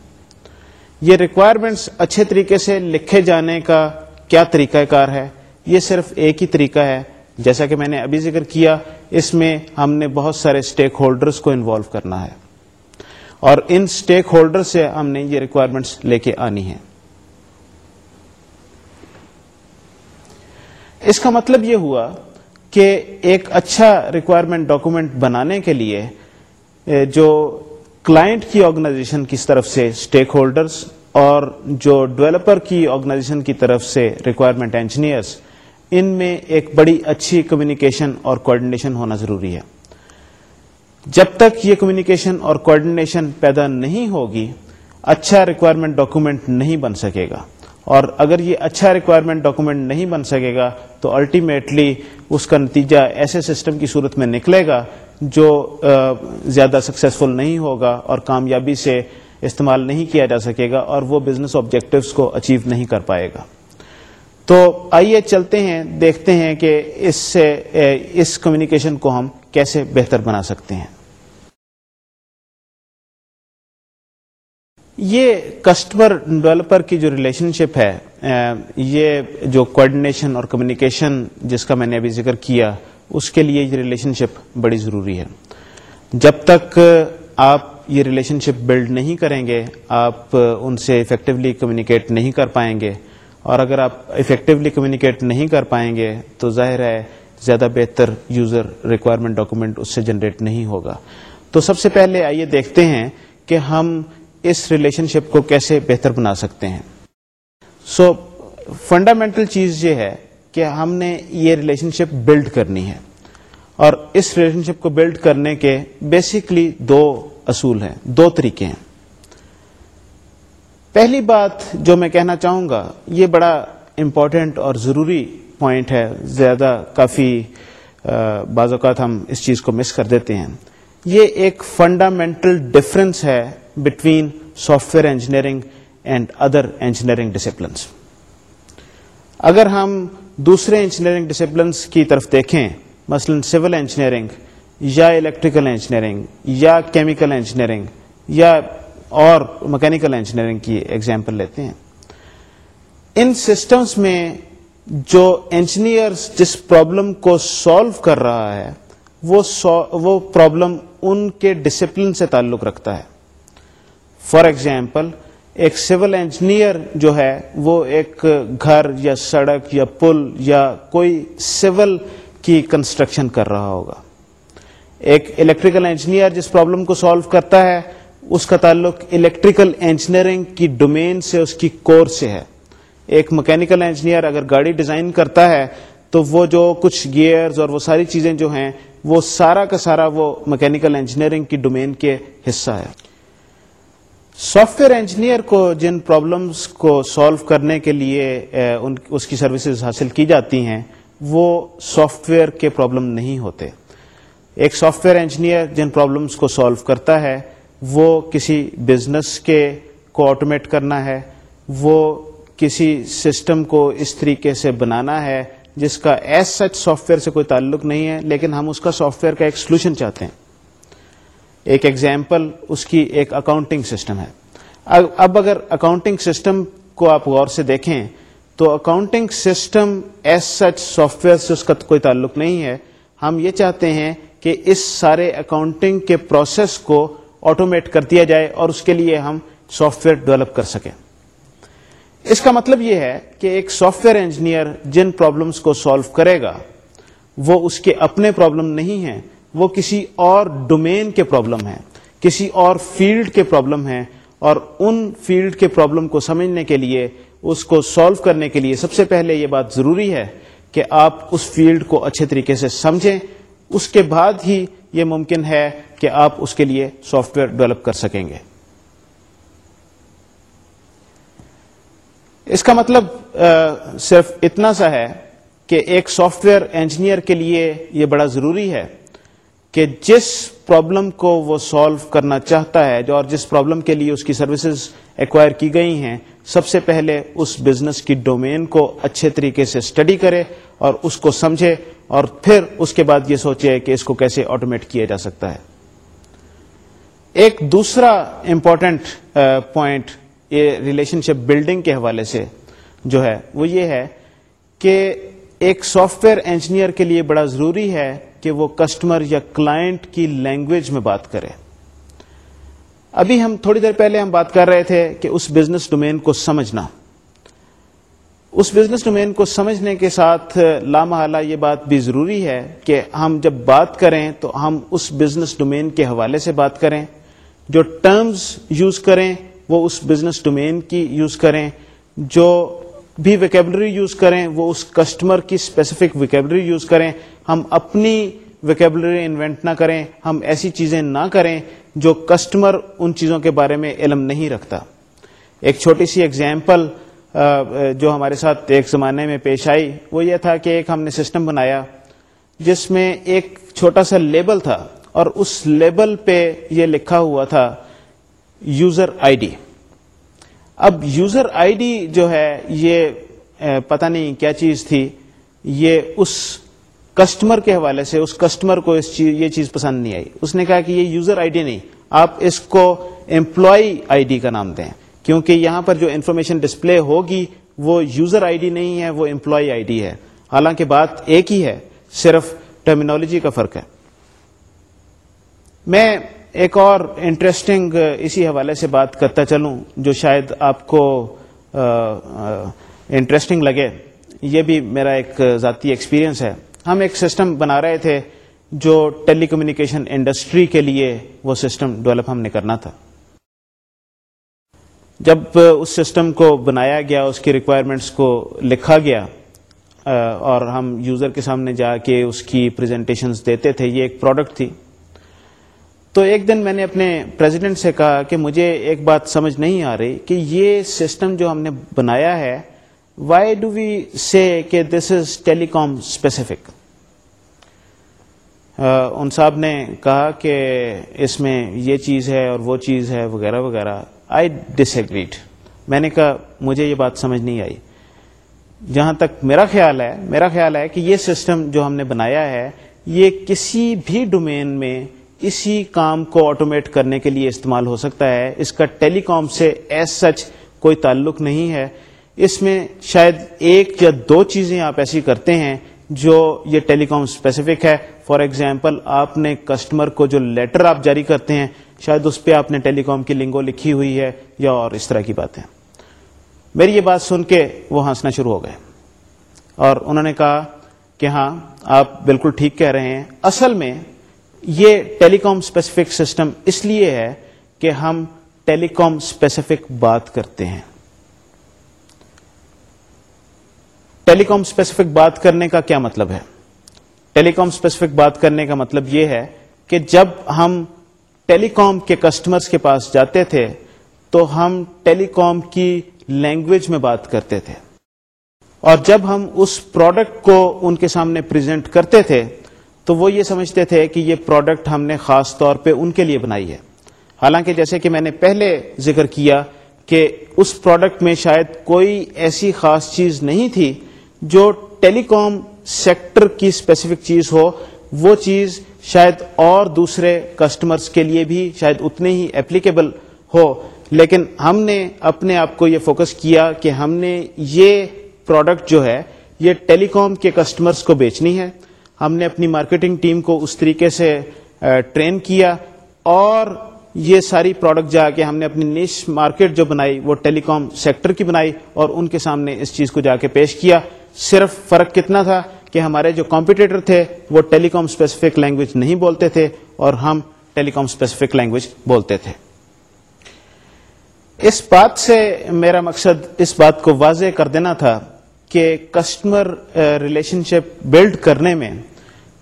یہ ریکوائرمنٹس اچھے طریقے سے لکھے جانے کا کیا طریقہ کار ہے یہ صرف ایک ہی طریقہ ہے جیسا کہ میں نے ابھی ذکر کیا اس میں ہم نے بہت سارے اسٹیک ہولڈرس کو انوالو کرنا ہے اور ان اسٹیک ہولڈر سے ہم نے یہ ریکوائرمنٹس لے کے آنی ہے اس کا مطلب یہ ہوا کہ ایک اچھا ریکوائرمنٹ ڈاکومنٹ بنانے کے لیے جو کلائنٹ کی آرگنائزیشن کی طرف سے اسٹیک ہولڈرس اور جو ڈیولپر کی آرگنائزیشن کی طرف سے ریکوائرمنٹ انجینئرس ان میں ایک بڑی اچھی کمیونیکیشن اور کوآڈینیشن ہونا ضروری ہے جب تک یہ کمیونیکیشن اور کوآڈینیشن پیدا نہیں ہوگی اچھا ریکوائرمنٹ ڈاکومنٹ نہیں بن سکے گا اور اگر یہ اچھا ریکوائرمنٹ ڈاکومنٹ نہیں بن سکے گا تو الٹیمیٹلی اس کا نتیجہ ایسے سسٹم کی صورت میں نکلے گا جو زیادہ سکسیزفل نہیں ہوگا اور کامیابی سے استعمال نہیں کیا جا سکے گا اور وہ بزنس آبجیکٹیوز کو اچیو نہیں کر پائے گا تو آئیے چلتے ہیں دیکھتے ہیں کہ اس سے اس کمیونیکیشن کو ہم کیسے بہتر بنا سکتے ہیں یہ کسٹمر ڈیولپر کی جو ریلیشن شپ ہے یہ جو کوآڈینیشن اور کمیونیکیشن جس کا میں نے ابھی ذکر کیا اس کے لیے یہ ریلیشن شپ بڑی ضروری ہے جب تک آپ یہ ریلیشن شپ بلڈ نہیں کریں گے آپ ان سے افیکٹولی کمیونیکیٹ نہیں کر پائیں گے اور اگر آپ افیکٹولی کمیونیکیٹ نہیں کر پائیں گے تو ظاہر ہے زیادہ بہتر یوزر ریکوائرمنٹ ڈاکومنٹ اس سے جنریٹ نہیں ہوگا تو سب سے پہلے آئیے دیکھتے ہیں کہ ہم اس ریلیشن شپ کو کیسے بہتر بنا سکتے ہیں سو فنڈامنٹل چیز یہ ہے کہ ہم نے یہ ریلیشن شپ بلڈ کرنی ہے اور اس ریلیشن شپ کو بلڈ کرنے کے بیسیکلی دو اصول ہیں دو طریقے ہیں پہلی بات جو میں کہنا چاہوں گا یہ بڑا امپورٹنٹ اور ضروری پوائنٹ ہے زیادہ کافی بعض اوقات ہم اس چیز کو مس کر دیتے ہیں یہ ایک فنڈامنٹل ڈفرنس ہے between software engineering and other engineering disciplines اگر ہم دوسرے انجینئرنگ ڈسپلنس کی طرف دیکھیں مثلا سول انجینئرنگ یا الیکٹریکل انجینئرنگ یا کیمیکل انجینئرنگ یا اور مکینیکل انجینئرنگ کی ایگزامپل لیتے ہیں ان سسٹمز میں جو انجینئر جس پرابلم کو سالو کر رہا ہے وہ وہ پرابلم ان کے ڈسپلن سے تعلق رکھتا ہے فار ایگزامپل ایک سول انجینئر جو ہے وہ ایک گھر یا سڑک یا پل یا کوئی سول کی کنسٹرکشن کر رہا ہوگا ایک الیکٹریکل انجینئر جس پرابلم کو سالو کرتا ہے اس کا تعلق الیکٹریکل انجینئرنگ کی ڈومین سے اس کی کور سے ہے ایک مکینیکل انجینئر اگر گاڑی ڈیزائن کرتا ہے تو وہ جو کچھ گیئرز اور وہ ساری چیزیں جو ہیں وہ سارا کا سارا وہ مکینیکل انجینئرنگ کی ڈومین کے حصہ ہے سافٹ ویئر انجینئر کو جن پرابلمس کو سالو کرنے کے لیے ان اس کی سروسز حاصل کی جاتی ہیں وہ سافٹ ویئر کے پرابلم نہیں ہوتے ایک سافٹ ویئر انجینئر جن پرابلمس کو سالو کرتا ہے وہ کسی بزنس کے کو آٹومیٹ کرنا ہے وہ کسی سسٹم کو اس طریقے سے بنانا ہے جس کا ایس سچ سافٹ ویئر سے کوئی تعلق نہیں ہے لیکن ہم اس کا سافٹ ویئر کا ایک سولوشن چاہتے ہیں ایک ایگزامپل اس کی ایک اکاؤنٹنگ سسٹم ہے اب اگر اکاؤنٹنگ سسٹم کو آپ غور سے دیکھیں تو accounting system as such software سے اس کا کوئی تعلق نہیں ہے ہم یہ چاہتے ہیں کہ اس سارے اکاؤنٹنگ کے پروسیس کو آٹومیٹ کر دیا جائے اور اس کے لیے ہم سافٹ ویئر ڈیولپ کر سکیں اس کا مطلب یہ ہے کہ ایک سافٹ ویئر انجینئر جن پرابلمس کو سالو کرے گا وہ اس کے اپنے پرابلم نہیں ہیں وہ کسی اور ڈومین کے پرابلم ہیں کسی اور فیلڈ کے پرابلم ہیں اور ان فیلڈ کے پرابلم کو سمجھنے کے لیے اس کو سالو کرنے کے لیے سب سے پہلے یہ بات ضروری ہے کہ آپ اس فیلڈ کو اچھے طریقے سے سمجھیں اس کے بعد ہی یہ ممکن ہے کہ آپ اس کے لیے سافٹ ویئر ڈیولپ کر سکیں گے اس کا مطلب صرف اتنا سا ہے کہ ایک سافٹ ویئر انجینئر کے لیے یہ بڑا ضروری ہے کہ جس پرابلم کو وہ سالو کرنا چاہتا ہے جو اور جس پرابلم کے لیے اس کی سروسز ایکوائر کی گئی ہیں سب سے پہلے اس بزنس کی ڈومین کو اچھے طریقے سے اسٹڈی کرے اور اس کو سمجھے اور پھر اس کے بعد یہ سوچے کہ اس کو کیسے آٹومیٹ کیا جا سکتا ہے ایک دوسرا امپورٹنٹ پوائنٹ یہ ریلیشن شپ بلڈنگ کے حوالے سے جو ہے وہ یہ ہے کہ ایک سافٹ ویئر انجینئر کے لیے بڑا ضروری ہے کہ وہ کسٹمر یا کلائنٹ کی لینگویج میں بات کرے ابھی ہم تھوڑی دیر پہلے ہم بات کر رہے تھے کہ اس بزنس ڈومین کو سمجھنا اس بزنس ڈومین کو سمجھنے کے ساتھ لامہ یہ بات بھی ضروری ہے کہ ہم جب بات کریں تو ہم اس بزنس ڈومین کے حوالے سے بات کریں جو ٹرمز یوز کریں وہ اس بزنس ڈومین کی یوز کریں جو بھی ویکیبلری یوز کریں وہ اس کسٹمر کی اسپیسیفک ویکیبلری یوز کریں ہم اپنی ویکیبلری انوینٹ نہ کریں ہم ایسی چیزیں نہ کریں جو کسٹمر ان چیزوں کے بارے میں علم نہیں رکھتا ایک چھوٹی سی ایگزامپل جو ہمارے ساتھ ایک زمانے میں پیش آئی وہ یہ تھا کہ ایک ہم نے سسٹم بنایا جس میں ایک چھوٹا سا لیبل تھا اور اس لیبل پہ یہ لکھا ہوا تھا یوزر آئی ڈی اب یوزر آئی ڈی جو ہے یہ پتہ نہیں کیا چیز تھی یہ اس کسٹمر کے حوالے سے اس کسٹمر کو اس چیز یہ چیز پسند نہیں آئی اس نے کہا کہ یہ یوزر آئی ڈی نہیں آپ اس کو امپلائی آئی ڈی کا نام دیں کیونکہ یہاں پر جو انفارمیشن ڈسپلے ہوگی وہ یوزر آئی ڈی نہیں ہے وہ امپلائی آئی ڈی ہے حالانکہ بات ایک ہی ہے صرف ٹرمینالوجی کا فرق ہے میں ایک اور انٹرسٹنگ اسی حوالے سے بات کرتا چلوں جو شاید آپ کو انٹرسٹنگ لگے یہ بھی میرا ایک ذاتی ایکسپیرئنس ہے ہم ایک سسٹم بنا رہے تھے جو ٹیلی کمیونیکیشن انڈسٹری کے لیے وہ سسٹم ڈیولپ ہم نے کرنا تھا جب اس سسٹم کو بنایا گیا اس کی ریکوائرمنٹس کو لکھا گیا اور ہم یوزر کے سامنے جا کے اس کی پریزنٹیشنز دیتے تھے یہ ایک پروڈکٹ تھی تو ایک دن میں نے اپنے پریزیڈنٹ سے کہا کہ مجھے ایک بات سمجھ نہیں آ رہی کہ یہ سسٹم جو ہم نے بنایا ہے وائی ڈو وی سے کہ دس از ٹیلی کام اسپیسیفک ان صاحب نے کہا کہ اس میں یہ چیز ہے اور وہ چیز ہے وغیرہ وغیرہ آئی ڈس ایگریڈ میں نے کہا مجھے یہ بات سمجھ نہیں آئی جہاں تک میرا خیال ہے میرا خیال ہے کہ یہ سسٹم جو ہم نے بنایا ہے یہ کسی بھی ڈومین میں اسی کام کو آٹومیٹ کرنے کے لیے استعمال ہو سکتا ہے اس کا ٹیلی کام سے ایز سچ کوئی تعلق نہیں ہے اس میں شاید ایک یا دو چیزیں آپ ایسی کرتے ہیں جو یہ ٹیلی کام اسپیسیفک ہے فار ایگزامپل آپ نے کسٹمر کو جو لیٹر آپ جاری کرتے ہیں شاید اس پہ آپ نے ٹیلی کام کی لنگو لکھی ہوئی ہے یا اور اس طرح کی باتیں میری یہ بات سن کے وہ ہنسنا شروع ہو گئے اور انہوں نے کہا کہ ہاں آپ بالکل ٹھیک کہہ رہے ہیں اصل میں یہ ٹیلی کام اسپیسیفک سسٹم اس لیے ہے کہ ہم ٹیلی کام اسپیسیفک بات کرتے ہیں ٹیلی کام اسپیسیفک بات کرنے کا کیا مطلب ہے ٹیلی کام اسپیسیفک بات کرنے کا مطلب یہ ہے کہ جب ہم ٹیلی کام کے کسٹمرز کے پاس جاتے تھے تو ہم ٹیلی کام کی لینگویج میں بات کرتے تھے اور جب ہم اس پروڈکٹ کو ان کے سامنے پریزنٹ کرتے تھے تو وہ یہ سمجھتے تھے کہ یہ پروڈکٹ ہم نے خاص طور پہ ان کے لیے بنائی ہے حالانکہ جیسے کہ میں نے پہلے ذکر کیا کہ اس پروڈکٹ میں شاید کوئی ایسی خاص چیز نہیں تھی جو ٹیلی کام سیکٹر کی اسپیسیفک چیز ہو وہ چیز شاید اور دوسرے کسٹمرز کے لیے بھی شاید اتنے ہی اپلیکیبل ہو لیکن ہم نے اپنے آپ کو یہ فوکس کیا کہ ہم نے یہ پروڈکٹ جو ہے یہ ٹیلی کام کے کسٹمرز کو بیچنی ہے ہم نے اپنی مارکیٹنگ ٹیم کو اس طریقے سے ٹرین کیا اور یہ ساری پروڈکٹ جا کے ہم نے اپنی نش مارکیٹ جو بنائی وہ ٹیلی کام سیکٹر کی بنائی اور ان کے سامنے اس چیز کو جا کے پیش کیا صرف فرق کتنا تھا کہ ہمارے جو کمپیٹیٹر تھے وہ ٹیلی کام اسپیسیفک لینگویج نہیں بولتے تھے اور ہم ٹیلی کام اسپیسیفک لینگویج بولتے تھے اس بات سے میرا مقصد اس بات کو واضح کر دینا تھا کہ کسٹمر ریلیشن شپ بلڈ کرنے میں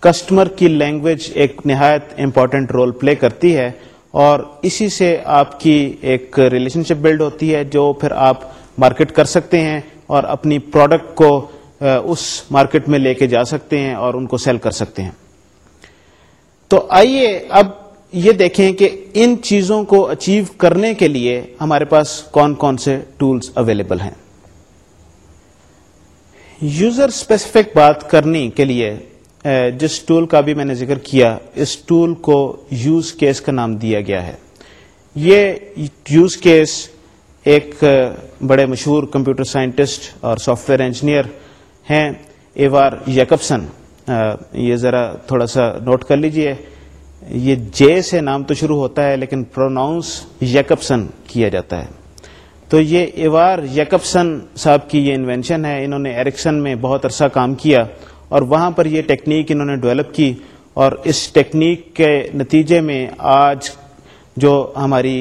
کسٹمر کی لینگویج ایک نہایت امپورٹنٹ رول پلے کرتی ہے اور اسی سے آپ کی ایک ریلیشن شپ بلڈ ہوتی ہے جو پھر آپ مارکیٹ کر سکتے ہیں اور اپنی پروڈکٹ کو اس مارکیٹ میں لے کے جا سکتے ہیں اور ان کو سیل کر سکتے ہیں تو آئیے اب یہ دیکھیں کہ ان چیزوں کو اچیو کرنے کے لیے ہمارے پاس کون کون سے ٹولز اویلیبل ہیں یوزر اسپیسیفک بات کرنے کے لیے جس ٹول کا بھی میں نے ذکر کیا اس ٹول کو یوز کیس کا نام دیا گیا ہے یہ یوز کیس ایک بڑے مشہور کمپیوٹر سائنٹسٹ اور سافٹ ویئر انجینئر ہیں ایوار یکبسن یہ ذرا تھوڑا سا نوٹ کر لیجئے یہ جے سے نام تو شروع ہوتا ہے لیکن پروناؤنس یکبسن کیا جاتا ہے تو یہ ایوار یکبسن صاحب کی یہ انوینشن ہے انہوں نے ایرکسن میں بہت عرصہ کام کیا اور وہاں پر یہ ٹیکنیک انہوں نے ڈیولپ کی اور اس ٹیکنیک کے نتیجے میں آج جو ہماری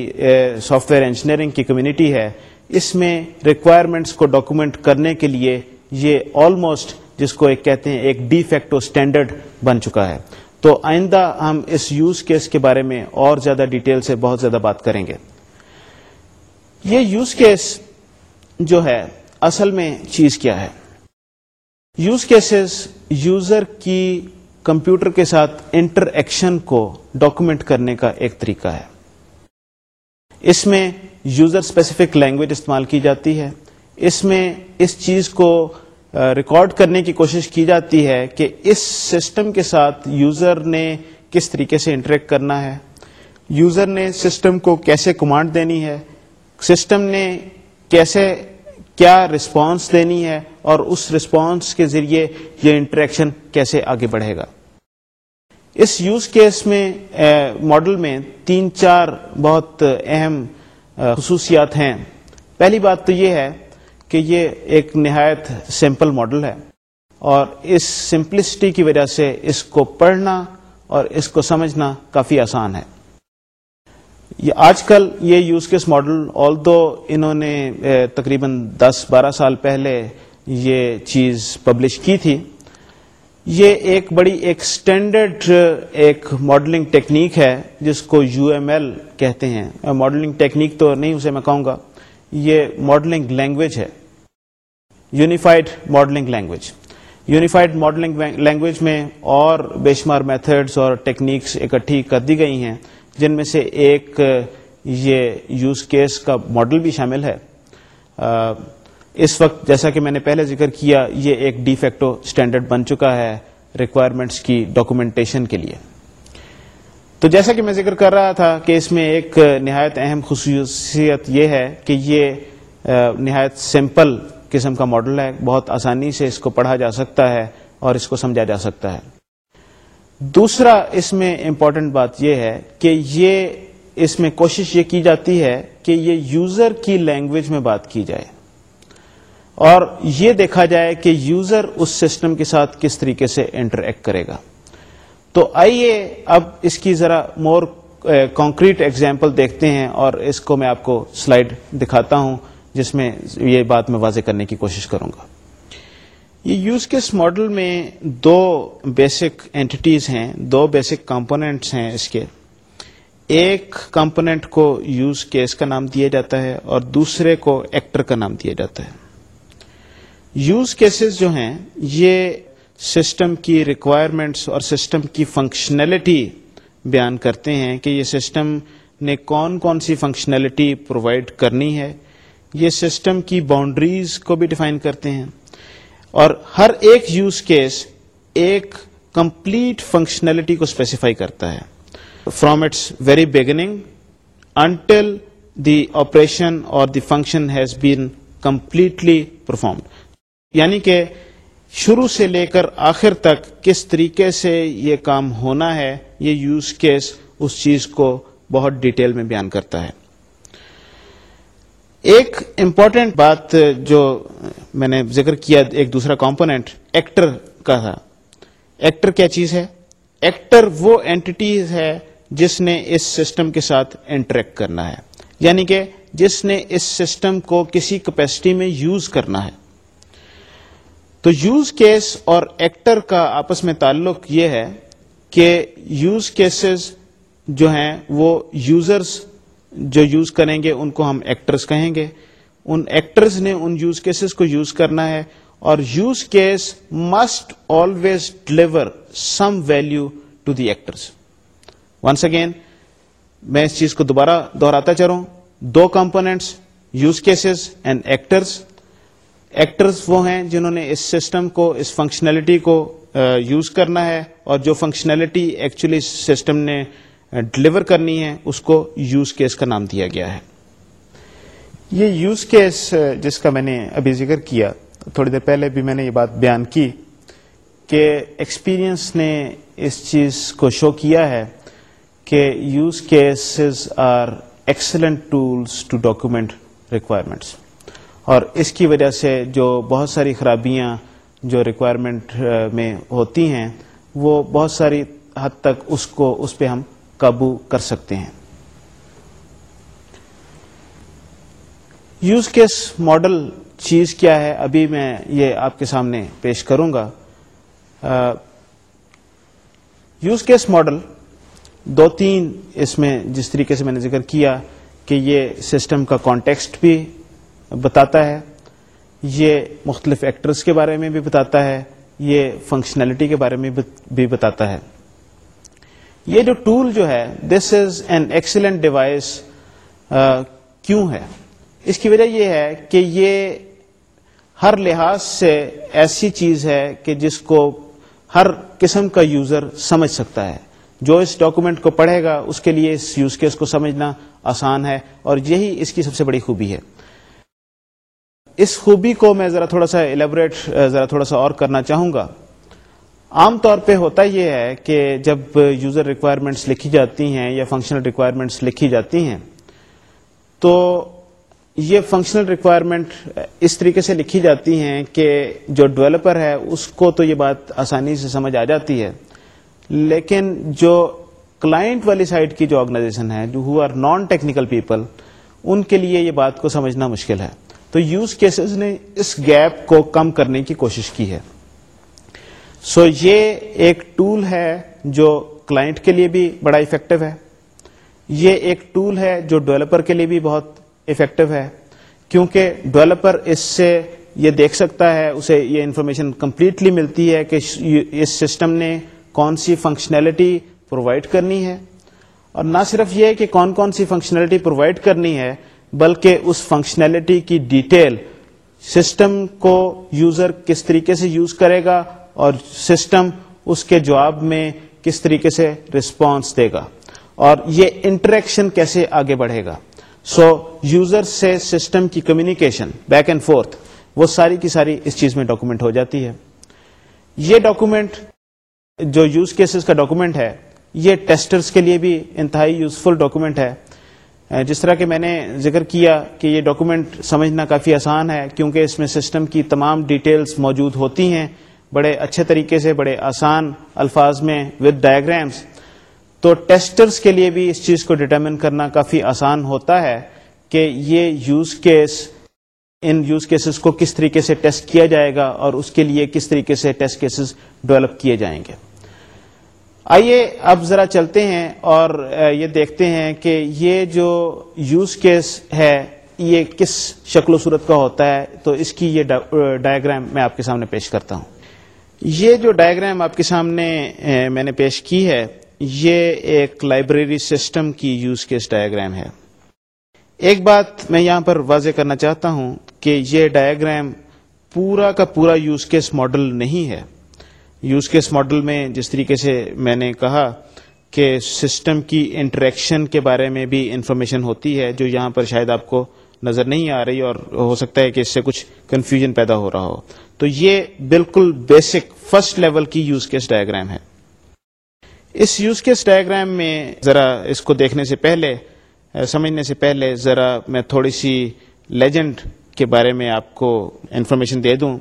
سافٹ ویئر انجینئرنگ کی کمیونٹی ہے اس میں ریکوائرمنٹس کو ڈاکومنٹ کرنے کے لیے یہ آلموسٹ جس کو ایک کہتے ہیں ایک ڈیفیکٹو اسٹینڈرڈ بن چکا ہے تو آئندہ ہم اس یوز کیس کے بارے میں اور زیادہ ڈیٹیل سے بہت زیادہ بات کریں گے یہ یوز کیس جو ہے اصل میں چیز کیا ہے یوز کیسز یوزر کی کمپیوٹر کے ساتھ انٹر ایکشن کو ڈاکومینٹ کرنے کا ایک طریقہ ہے اس میں یوزر اسپیسیفک لینگویج استعمال کی جاتی ہے اس میں اس چیز کو ریکارڈ کرنے کی کوشش کی جاتی ہے کہ اس سسٹم کے ساتھ یوزر نے کس طریقے سے انٹریکٹ کرنا ہے یوزر نے سسٹم کو کیسے کمانڈ دینی ہے سسٹم نے کیسے کیا رسپانس دینی ہے اور اس رسپانس کے ذریعے یہ انٹریکشن کیسے آگے بڑھے گا اس یوز کیس میں ماڈل میں تین چار بہت اہم خصوصیات ہیں پہلی بات تو یہ ہے کہ یہ ایک نہایت سمپل ماڈل ہے اور اس سمپلسٹی کی وجہ سے اس کو پڑھنا اور اس کو سمجھنا کافی آسان ہے یہ آج کل یہ یوز کیس ماڈل آل دو انہوں نے تقریباً دس بارہ سال پہلے یہ چیز پبلش کی تھی یہ ایک بڑی ایک اسٹینڈرڈ ایک ماڈلنگ ٹیکنیک ہے جس کو یو ایم ایل کہتے ہیں ماڈلنگ ٹیکنیک تو نہیں اسے میں کہوں گا یہ ماڈلنگ لینگویج ہے unified modeling language unified modeling language میں اور بے شمار میتھڈس اور ٹیکنیکس اکٹھی کر دی گئی ہیں جن میں سے ایک یہ یوز کیس کا ماڈل بھی شامل ہے اس وقت جیسا کہ میں نے پہلے ذکر کیا یہ ایک ڈیفیکٹو اسٹینڈرڈ بن چکا ہے ریکوائرمنٹس کی ڈاکومنٹیشن کے لیے تو جیسا کہ میں ذکر کر رہا تھا کہ اس میں ایک نہایت اہم خصوصیت یہ ہے کہ یہ نہایت سمپل قسم کا ماڈل ہے بہت آسانی سے اس کو پڑھا جا سکتا ہے اور اس کو سمجھا جا سکتا ہے دوسرا اس میں امپورٹنٹ بات یہ ہے کہ یہ اس میں کوشش یہ کی جاتی ہے کہ یہ یوزر کی لینگویج میں بات کی جائے اور یہ دیکھا جائے کہ یوزر اس سسٹم کے ساتھ کس طریقے سے انٹریکٹ کرے گا تو آئیے اب اس کی ذرا مور کانکریٹ ایگزامپل دیکھتے ہیں اور اس کو میں آپ کو سلائڈ دکھاتا ہوں جس میں یہ بات میں واضح کرنے کی کوشش کروں گا یہ یوز کیس ماڈل میں دو بیسک اینٹیز ہیں دو بیسک کمپونیٹس ہیں اس کے ایک کمپونیٹ کو یوز کیس کا نام دیا جاتا ہے اور دوسرے کو ایکٹر کا نام دیا جاتا ہے یوز کیسز جو ہیں یہ سسٹم کی ریکوائرمنٹس اور سسٹم کی فنکشنلٹی بیان کرتے ہیں کہ یہ سسٹم نے کون کون سی فنکشنلٹی پرووائڈ کرنی ہے یہ سسٹم کی باؤنڈریز کو بھی ڈیفائن کرتے ہیں اور ہر ایک یوز کیس ایک کمپلیٹ فنکشنلٹی کو اسپیسیفائی کرتا ہے from its very beginning until the operation اور the function has been completely performed یعنی کہ شروع سے لے کر آخر تک کس طریقے سے یہ کام ہونا ہے یہ یوز کیس اس چیز کو بہت ڈیٹیل میں بیان کرتا ہے ایک امپورٹنٹ بات جو میں نے ذکر کیا ایک دوسرا کمپونیٹ ایکٹر کا تھا ایکٹر کیا چیز ہے ایکٹر وہ اینٹیز ہے جس نے اس سسٹم کے ساتھ انٹریکٹ کرنا ہے یعنی کہ جس نے اس سسٹم کو کسی کیپیسٹی میں یوز کرنا ہے تو یوز کیس اور ایکٹر کا آپس میں تعلق یہ ہے کہ یوز کیسز جو ہیں وہ یوزرز جو یوز کریں گے ان کو ہم ایکٹرز کہیں گے ان ایکٹرز نے ان یوز کیسز کو یوز کرنا ہے اور use case must always deliver some value to the actors once again میں اس چیز کو دوبارہ دہراتا چاہ رہا ہوں دو components use cases and actors actors وہ ہیں جنہوں نے اس سسٹم کو اس فنکشنلٹی کو یوز کرنا ہے اور جو فنکشنلٹی ایکچولی سسٹم نے ڈلیور کرنی ہے اس کو یوز کیس کا نام دیا گیا ہے یہ یوز کیس جس کا میں نے ابھی ذکر کیا تھوڑی دیر پہلے بھی میں نے یہ بات بیان کی کہ ایکسپیرئنس نے اس چیز کو شو کیا ہے کہ use cases are excellent tools to document requirements اور اس کی وجہ سے جو بہت ساری خرابیاں جو ریکوائرمنٹ میں ہوتی ہیں وہ بہت ساری حد تک اس کو اس پہ ہم قابو کر سکتے ہیں یوز کیس ماڈل چیز کیا ہے ابھی میں یہ آپ کے سامنے پیش کروں گا یوز کیس ماڈل دو تین اس میں جس طریقے سے میں نے ذکر کیا کہ یہ سسٹم کا کانٹیکسٹ بھی بتاتا ہے یہ مختلف ایکٹرز کے بارے میں بھی بتاتا ہے یہ فنکشنلٹی کے بارے میں بھی بتاتا ہے یہ جو ٹول جو ہے this is an excellent device کیوں ہے اس کی وجہ یہ ہے کہ یہ ہر لحاظ سے ایسی چیز ہے کہ جس کو ہر قسم کا یوزر سمجھ سکتا ہے جو اس ڈاکومنٹ کو پڑھے گا اس کے لیے اس یوز کیس کو سمجھنا آسان ہے اور یہی اس کی سب سے بڑی خوبی ہے اس خوبی کو میں ذرا تھوڑا سا الیبوریٹ ذرا تھوڑا سا اور کرنا چاہوں گا عام طور پہ ہوتا یہ ہے کہ جب یوزر ریکوائرمنٹس لکھی جاتی ہیں یا فنکشنل ریکوائرمنٹس لکھی جاتی ہیں تو یہ فنکشنل ریکوائرمنٹ اس طریقے سے لکھی جاتی ہیں کہ جو ڈیولپر ہے اس کو تو یہ بات آسانی سے سمجھ آ جاتی ہے لیکن جو کلائنٹ والی سائڈ کی جو آرگنائزیشن ہے جو who are non technical people ان کے لیے یہ بات کو سمجھنا مشکل ہے تو یوز کیسز نے اس گیپ کو کم کرنے کی کوشش کی ہے سو یہ ایک ٹول ہے جو کلائنٹ کے لیے بھی بڑا افیکٹو ہے یہ ایک ٹول ہے جو ڈیولپر کے لیے بھی بہت افیکٹو ہے کیونکہ ڈیولپر اس سے یہ دیکھ سکتا ہے اسے یہ انفارمیشن کمپلیٹلی ملتی ہے کہ اس سسٹم نے کون سی فنکشنالٹی پرووائڈ کرنی ہے اور نہ صرف یہ کہ کون کون سی فنکشنلٹی پرووائڈ کرنی ہے بلکہ اس فنکشنلٹی کی ڈیٹیل سسٹم کو یوزر کس طریقے سے یوز کرے گا اور سسٹم اس کے جواب میں کس طریقے سے رسپانس دے گا اور یہ انٹریکشن کیسے آگے بڑھے گا سو یوزر سے سسٹم کی کمیونیکیشن بیک اینڈ فورتھ وہ ساری کی ساری اس چیز میں ڈاکومنٹ ہو جاتی ہے یہ ڈاکومنٹ جو یوز کیسز کا ڈاکومنٹ ہے یہ ٹیسٹرز کے لیے بھی انتہائی یوزفل ڈاکومنٹ ہے جس طرح کہ میں نے ذکر کیا کہ یہ ڈاکومنٹ سمجھنا کافی آسان ہے کیونکہ اس میں سسٹم کی تمام ڈیٹیلز موجود ہوتی ہیں بڑے اچھے طریقے سے بڑے آسان الفاظ میں وتھ ڈائگرامس تو ٹیسٹرز کے لیے بھی اس چیز کو ڈٹرمن کرنا کافی آسان ہوتا ہے کہ یہ یوز کیس ان یوز کیسز کو کس طریقے سے ٹیسٹ کیا جائے گا اور اس کے لیے کس طریقے سے ٹیسٹ کیسز ڈیولپ کیے جائیں گے آئیے اب ذرا چلتے ہیں اور یہ دیکھتے ہیں کہ یہ جو یوز کیس ہے یہ کس شکل و صورت کا ہوتا ہے تو اس کی یہ ڈائگرام میں آپ کے سامنے پیش کرتا ہوں یہ جو ڈائگرام آپ کے سامنے میں نے پیش کی ہے یہ ایک لائبریری سسٹم کی یوز کیس ڈائگرام ہے ایک بات میں یہاں پر واضح کرنا چاہتا ہوں کہ یہ ڈائگرام پورا کا پورا یوز کیس ماڈل نہیں ہے یوز کیس ماڈل میں جس طریقے سے میں نے کہا کہ سسٹم کی انٹریکشن کے بارے میں بھی انفارمیشن ہوتی ہے جو یہاں پر شاید آپ کو نظر نہیں آ رہی اور ہو سکتا ہے کہ اس سے کچھ کنفیوژن پیدا ہو رہا ہو تو یہ بالکل بیسک فرسٹ لیول کی یوز کیس ڈائگرام ہے اس یوز کیس ڈائگرام میں ذرا اس کو دیکھنے سے پہلے سمجھنے سے پہلے ذرا میں تھوڑی سی لیجنڈ کے بارے میں آپ کو انفارمیشن دے دوں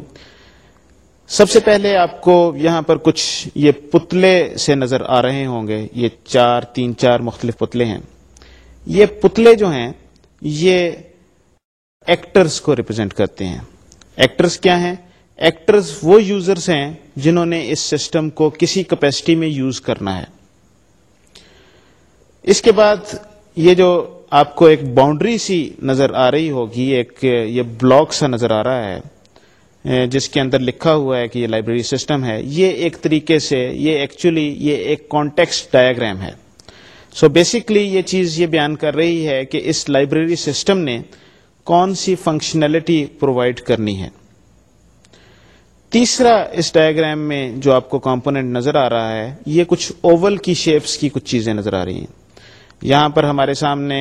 سب سے پہلے آپ کو یہاں پر کچھ یہ پتلے سے نظر آ رہے ہوں گے یہ چار تین چار مختلف پتلے ہیں یہ پتلے جو ہیں یہ کو ریپرزینٹ کرتے ہیں ایکٹرس کیا ہیں ایکٹرس وہ یوزرس ہیں جنہوں نے اس سسٹم کو کسی کیپیسٹی میں یوز کرنا ہے اس کے بعد یہ جو آپ کو ایک باؤنڈری سی نظر آ رہی ہوگی ایک یہ بلاک سا نظر آ رہا ہے جس کے اندر لکھا ہوا ہے کہ یہ لائبریری سسٹم ہے یہ ایک طریقے سے یہ ایکچولی یہ ایک کانٹیکس ڈایاگرام ہے سو so بیسکلی یہ چیز یہ بیان کر رہی ہے کہ اس لائبریری سسٹم نے کون سی فنکشنلٹی پرووائڈ کرنی ہے تیسرا اس ڈائگرام میں جو آپ کو کمپوننٹ نظر آ رہا ہے یہ کچھ اوول کی شیپس کی کچھ چیزیں نظر آ رہی ہیں یہاں پر ہمارے سامنے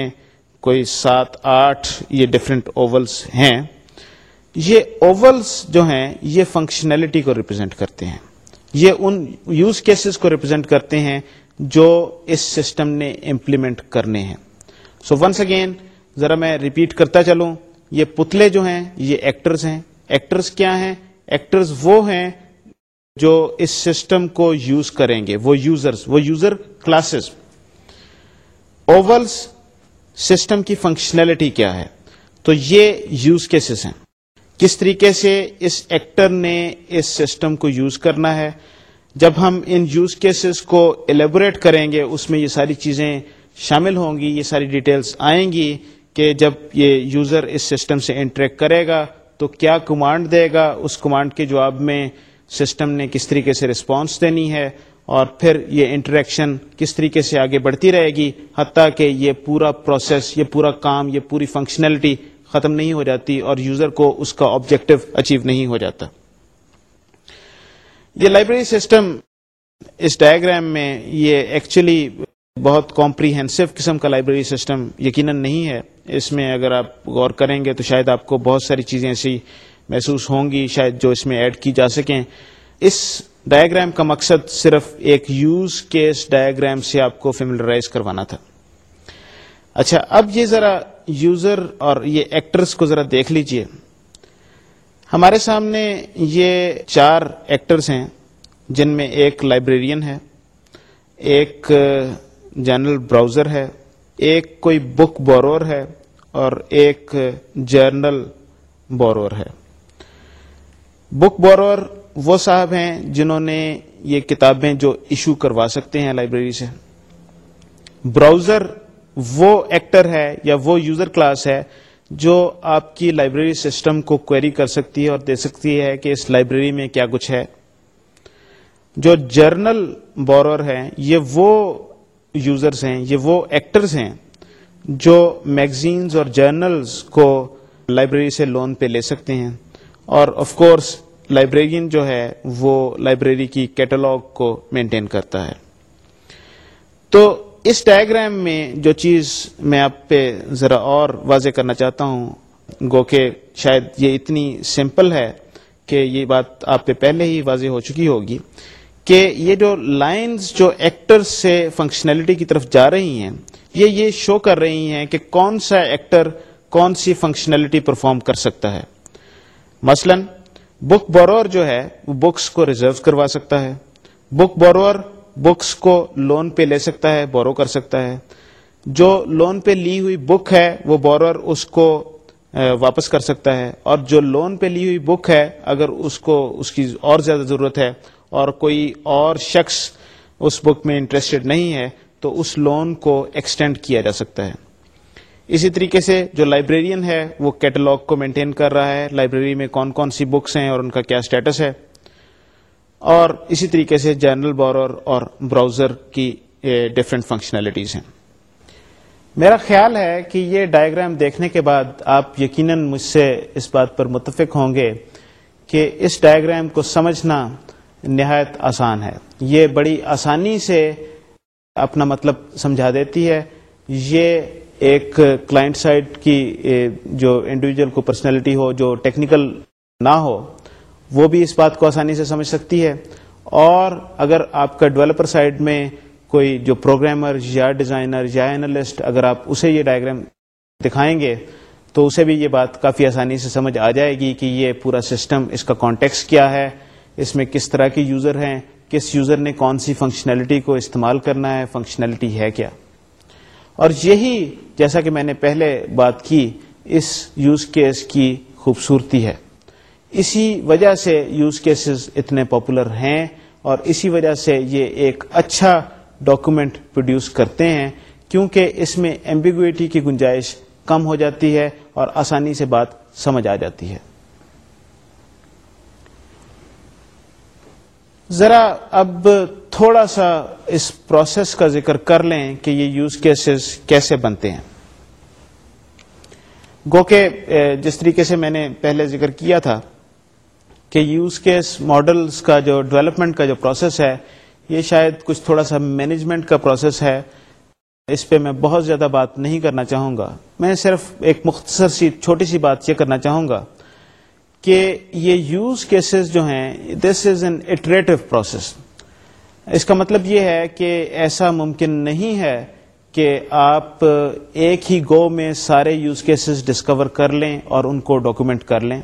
کوئی سات آٹھ یہ ڈفرینٹ اوولس ہیں یہ اوولس جو ہیں یہ فنکشنلٹی کو ریپرزینٹ کرتے ہیں یہ ان یوز کیسز کو ریپرزینٹ کرتے ہیں جو اس سسٹم نے امپلیمنٹ کرنے ہیں سو ونس اگین ذرا میں ریپیٹ کرتا چلوں یہ پتلے جو ہیں یہ ایکٹرز ہیں ایکٹرز کیا ہیں ایکٹرز وہ ہیں جو اس سسٹم کو یوز کریں گے وہ یوزرز وہ یوزر کلاسز اوولز سسٹم کی فنکشنلٹی کیا ہے تو یہ یوز کیسز ہیں کس طریقے سے اس ایکٹر نے اس سسٹم کو یوز کرنا ہے جب ہم ان یوز کیسز کو الیبوریٹ کریں گے اس میں یہ ساری چیزیں شامل ہوں گی یہ ساری ڈیٹیلز آئیں گی کہ جب یہ یوزر اس سسٹم سے انٹریکٹ کرے گا تو کیا کمانڈ دے گا اس کمانڈ کے جواب میں سسٹم نے کس طریقے سے رسپانس دینی ہے اور پھر یہ انٹریکشن کس طریقے سے آگے بڑھتی رہے گی حتیٰ کہ یہ پورا پروسیس یہ پورا کام یہ پوری فنکشنلٹی ختم نہیں ہو جاتی اور یوزر کو اس کا آبجیکٹو اچیو نہیں ہو جاتا یہ لائبریری سسٹم اس ڈائگرام میں یہ ایکچولی بہت کمپریہنسو قسم کا لائبریری سسٹم یقیناً نہیں ہے اس میں اگر آپ غور کریں گے تو شاید آپ کو بہت ساری چیزیں ایسی محسوس ہوں گی شاید جو اس میں ایڈ کی جا سکیں اس ڈائیگرام کا مقصد صرف ایک یوز کیس ڈائیگرام سے آپ کو فیملرائز کروانا تھا اچھا اب یہ ذرا یوزر اور یہ ایکٹرز کو ذرا دیکھ لیجئے ہمارے سامنے یہ چار ایکٹرز ہیں جن میں ایک لائبریرین ہے ایک جنرل براؤزر ہے ایک کوئی بک بورور ہے اور ایک جرنل بورور ہے بک بورور وہ صاحب ہیں جنہوں نے یہ کتابیں جو ایشو کروا سکتے ہیں لائبریری سے براؤزر وہ ایکٹر ہے یا وہ یوزر کلاس ہے جو آپ کی لائبریری سسٹم کو کوئری کر سکتی ہے اور دے سکتی ہے کہ اس لائبریری میں کیا کچھ ہے جو جرنل بورور ہیں یہ وہ یوزرز ہیں یہ وہ ایکٹرز ہیں جو میگزینز اور جرنلز کو لائبریری سے لون پہ لے سکتے ہیں اور آف کورس لائبریرین جو ہے وہ لائبریری کی کیٹلاگ کو مینٹین کرتا ہے تو اس ڈائگرام میں جو چیز میں آپ پہ ذرا اور واضح کرنا چاہتا ہوں گو کہ شاید یہ اتنی سمپل ہے کہ یہ بات آپ پہ پہلے ہی واضح ہو چکی ہوگی کہ یہ جو لائنز جو ایکٹر سے فنکشنلٹی کی طرف جا رہی ہیں یہ یہ شو کر رہی ہیں کہ کون سا ایکٹر کون سی فنکشنلٹی پرفارم کر سکتا ہے مثلا بک بورور جو ہے وہ بکس کو ریزرو کروا سکتا ہے بک بورور بکس کو لون پہ لے سکتا ہے بورو کر سکتا ہے جو لون پہ لی ہوئی بک ہے وہ بورور اس کو واپس کر سکتا ہے اور جو لون پہ لی ہوئی بک ہے اگر اس کو اس کی اور زیادہ ضرورت ہے اور کوئی اور شخص اس بک میں انٹرسٹڈ نہیں ہے تو اس لون کو ایکسٹینڈ کیا جا سکتا ہے اسی طریقے سے جو لائبریرین ہے وہ کیٹلاگ کو مینٹین کر رہا ہے لائبریری میں کون کون سی بکس ہیں اور ان کا کیا اسٹیٹس ہے اور اسی طریقے سے جنرل بورر اور براؤزر کی ڈفرینٹ eh, فنکشنالٹیز ہیں میرا خیال ہے کہ یہ ڈائیگرام دیکھنے کے بعد آپ یقیناً مجھ سے اس بات پر متفق ہوں گے کہ اس ڈائیگرام کو سمجھنا نہایت آسان ہے یہ بڑی آسانی سے اپنا مطلب سمجھا دیتی ہے یہ ایک کلائنٹ سائڈ کی جو انڈیویجل کو پرسنالٹی ہو جو ٹیکنیکل نہ ہو وہ بھی اس بات کو آسانی سے سمجھ سکتی ہے اور اگر آپ کا ڈیولپر سائڈ میں کوئی جو پروگرامر یا ڈیزائنر یا انالسٹ اگر آپ اسے یہ ڈائگرام دکھائیں گے تو اسے بھی یہ بات کافی آسانی سے سمجھ آ جائے گی کہ یہ پورا سسٹم اس کا کانٹیکس کیا ہے اس میں کس طرح کے یوزر ہیں کس یوزر نے کون سی فنکشنلٹی کو استعمال کرنا ہے فنکشنلٹی ہے کیا اور یہی جیسا کہ میں نے پہلے بات کی اس یوز کیس کی خوبصورتی ہے اسی وجہ سے یوز کیسز اتنے پاپولر ہیں اور اسی وجہ سے یہ ایک اچھا ڈاکومنٹ پروڈیوس کرتے ہیں کیونکہ اس میں ایمبیگویٹی کی گنجائش کم ہو جاتی ہے اور آسانی سے بات سمجھ آ جاتی ہے ذرا اب تھوڑا سا اس پروسیس کا ذکر کر لیں کہ یہ یوز کیسز کیسے بنتے ہیں گو کہ جس طریقے سے میں نے پہلے ذکر کیا تھا کہ یوز کیس ماڈلس کا جو ڈیولپمنٹ کا جو پروسیس ہے یہ شاید کچھ تھوڑا سا مینجمنٹ کا پروسیس ہے اس پہ میں بہت زیادہ بات نہیں کرنا چاہوں گا میں صرف ایک مختصر سی چھوٹی سی بات یہ کرنا چاہوں گا کہ یہ یوز کیسز جو ہیں this is an iterative process اس کا مطلب یہ ہے کہ ایسا ممکن نہیں ہے کہ آپ ایک ہی گو میں سارے یوز کیسز ڈسکور کر لیں اور ان کو ڈاکومنٹ کر لیں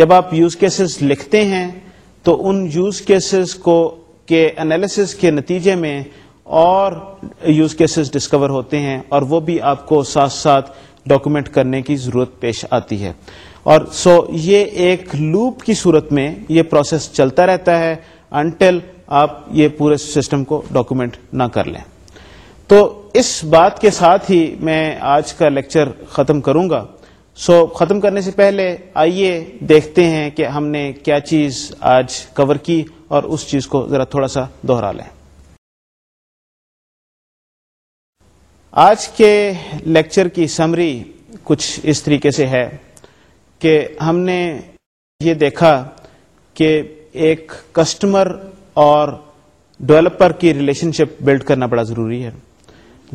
جب آپ یوز کیسز لکھتے ہیں تو ان یوز کیسز کو کے انالیسس کے نتیجے میں اور یوز کیسز ڈسکور ہوتے ہیں اور وہ بھی آپ کو ساتھ ساتھ ڈاکومنٹ کرنے کی ضرورت پیش آتی ہے اور سو یہ ایک لوپ کی صورت میں یہ پروسیس چلتا رہتا ہے انٹل آپ یہ پورے سسٹم کو ڈاکومنٹ نہ کر لیں تو اس بات کے ساتھ ہی میں آج کا لیکچر ختم کروں گا سو ختم کرنے سے پہلے آئیے دیکھتے ہیں کہ ہم نے کیا چیز آج کور کی اور اس چیز کو ذرا تھوڑا سا دوہرا لیں آج کے لیکچر کی سمری کچھ اس طریقے سے ہے کہ ہم نے یہ دیکھا کہ ایک کسٹمر اور ڈیولپر کی ریلیشن شپ بلڈ کرنا بڑا ضروری ہے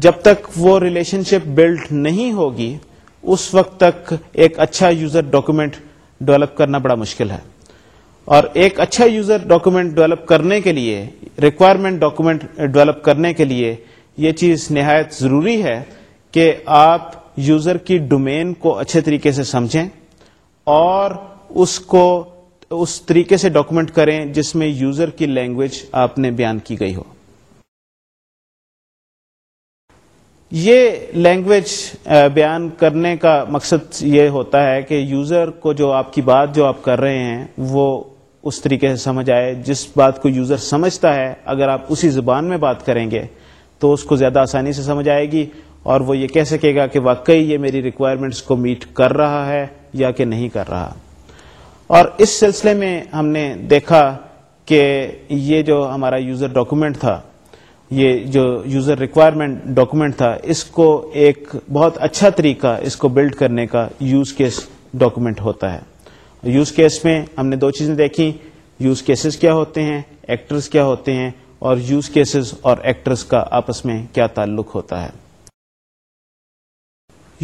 جب تک وہ ریلیشن شپ بلڈ نہیں ہوگی اس وقت تک ایک اچھا یوزر ڈاکومنٹ ڈیولپ کرنا بڑا مشکل ہے اور ایک اچھا یوزر ڈاکومنٹ ڈیولپ کرنے کے لیے ریکوائرمنٹ ڈاکومنٹ ڈیولپ کرنے کے لیے یہ چیز نہایت ضروری ہے کہ آپ یوزر کی ڈومین کو اچھے طریقے سے سمجھیں اور اس کو اس طریقے سے ڈاکومنٹ کریں جس میں یوزر کی لینگویج آپ نے بیان کی گئی ہو یہ لینگویج بیان کرنے کا مقصد یہ ہوتا ہے کہ یوزر کو جو آپ کی بات جو آپ کر رہے ہیں وہ اس طریقے سے سمجھ آئے جس بات کو یوزر سمجھتا ہے اگر آپ اسی زبان میں بات کریں گے تو اس کو زیادہ آسانی سے سمجھ آئے گی اور وہ یہ کہہ سکے گا کہ واقعی یہ میری ریکوائرمنٹس کو میٹ کر رہا ہے یا کہ نہیں کر رہا اور اس سلسلے میں ہم نے دیکھا کہ یہ جو ہمارا یوزر ڈاکومنٹ تھا یہ جو یوزر ریکوائرمنٹ ڈاکومنٹ تھا اس کو ایک بہت اچھا طریقہ اس کو بلڈ کرنے کا یوز کیس ڈاکومنٹ ہوتا ہے یوز کیس میں ہم نے دو چیزیں دیکھی یوز کیسز کیا ہوتے ہیں ایکٹرز کیا ہوتے ہیں اور یوز کیسز اور ایکٹرز کا آپس میں کیا تعلق ہوتا ہے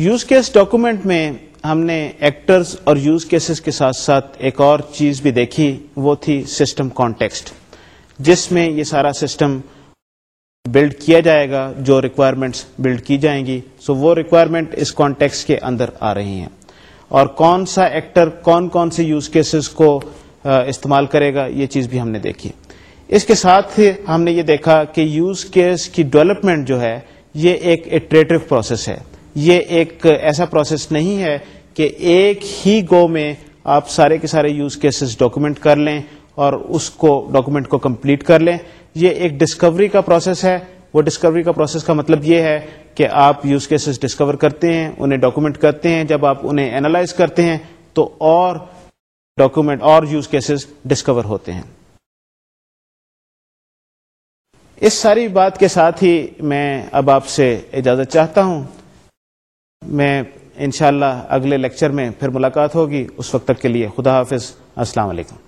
یوز کیس ڈاکومنٹ میں ہم نے ایکٹرز اور یوز کیسز کے ساتھ ساتھ ایک اور چیز بھی دیکھی وہ تھی سسٹم کانٹیکسٹ جس میں یہ سارا سسٹم بلڈ کیا جائے گا جو ریکوائرمنٹس بلڈ کی جائیں گی سو وہ ریکوائرمنٹ اس کانٹیکس کے اندر آ رہی ہیں اور کون سا ایکٹر کون کون سے یوز کیسز کو استعمال کرے گا یہ چیز بھی ہم نے دیکھی اس کے ساتھ ہم نے یہ دیکھا کہ یوز کیس کی ڈیولپمنٹ جو ہے یہ ایک ایٹریٹو پروسیس ہے یہ ایک ایسا پروسیس نہیں ہے کہ ایک ہی گو میں آپ سارے کے سارے یوز کیسز ڈاکومنٹ کر لیں اور اس کو ڈاکومنٹ کو کمپلیٹ کر لیں یہ ایک ڈسکوری کا پروسیس ہے وہ ڈسکوری کا پروسیس کا مطلب یہ ہے کہ آپ یوز کیسز ڈسکور کرتے ہیں انہیں ڈاکومنٹ کرتے ہیں جب آپ انہیں اینالائز کرتے ہیں تو اور ڈاکومنٹ اور یوز کیسز ڈسکور ہوتے ہیں اس ساری بات کے ساتھ ہی میں اب آپ سے اجازت چاہتا ہوں میں انشاءاللہ اگلے لیکچر میں پھر ملاقات ہوگی اس وقت تک کے لیے خدا حافظ السلام علیکم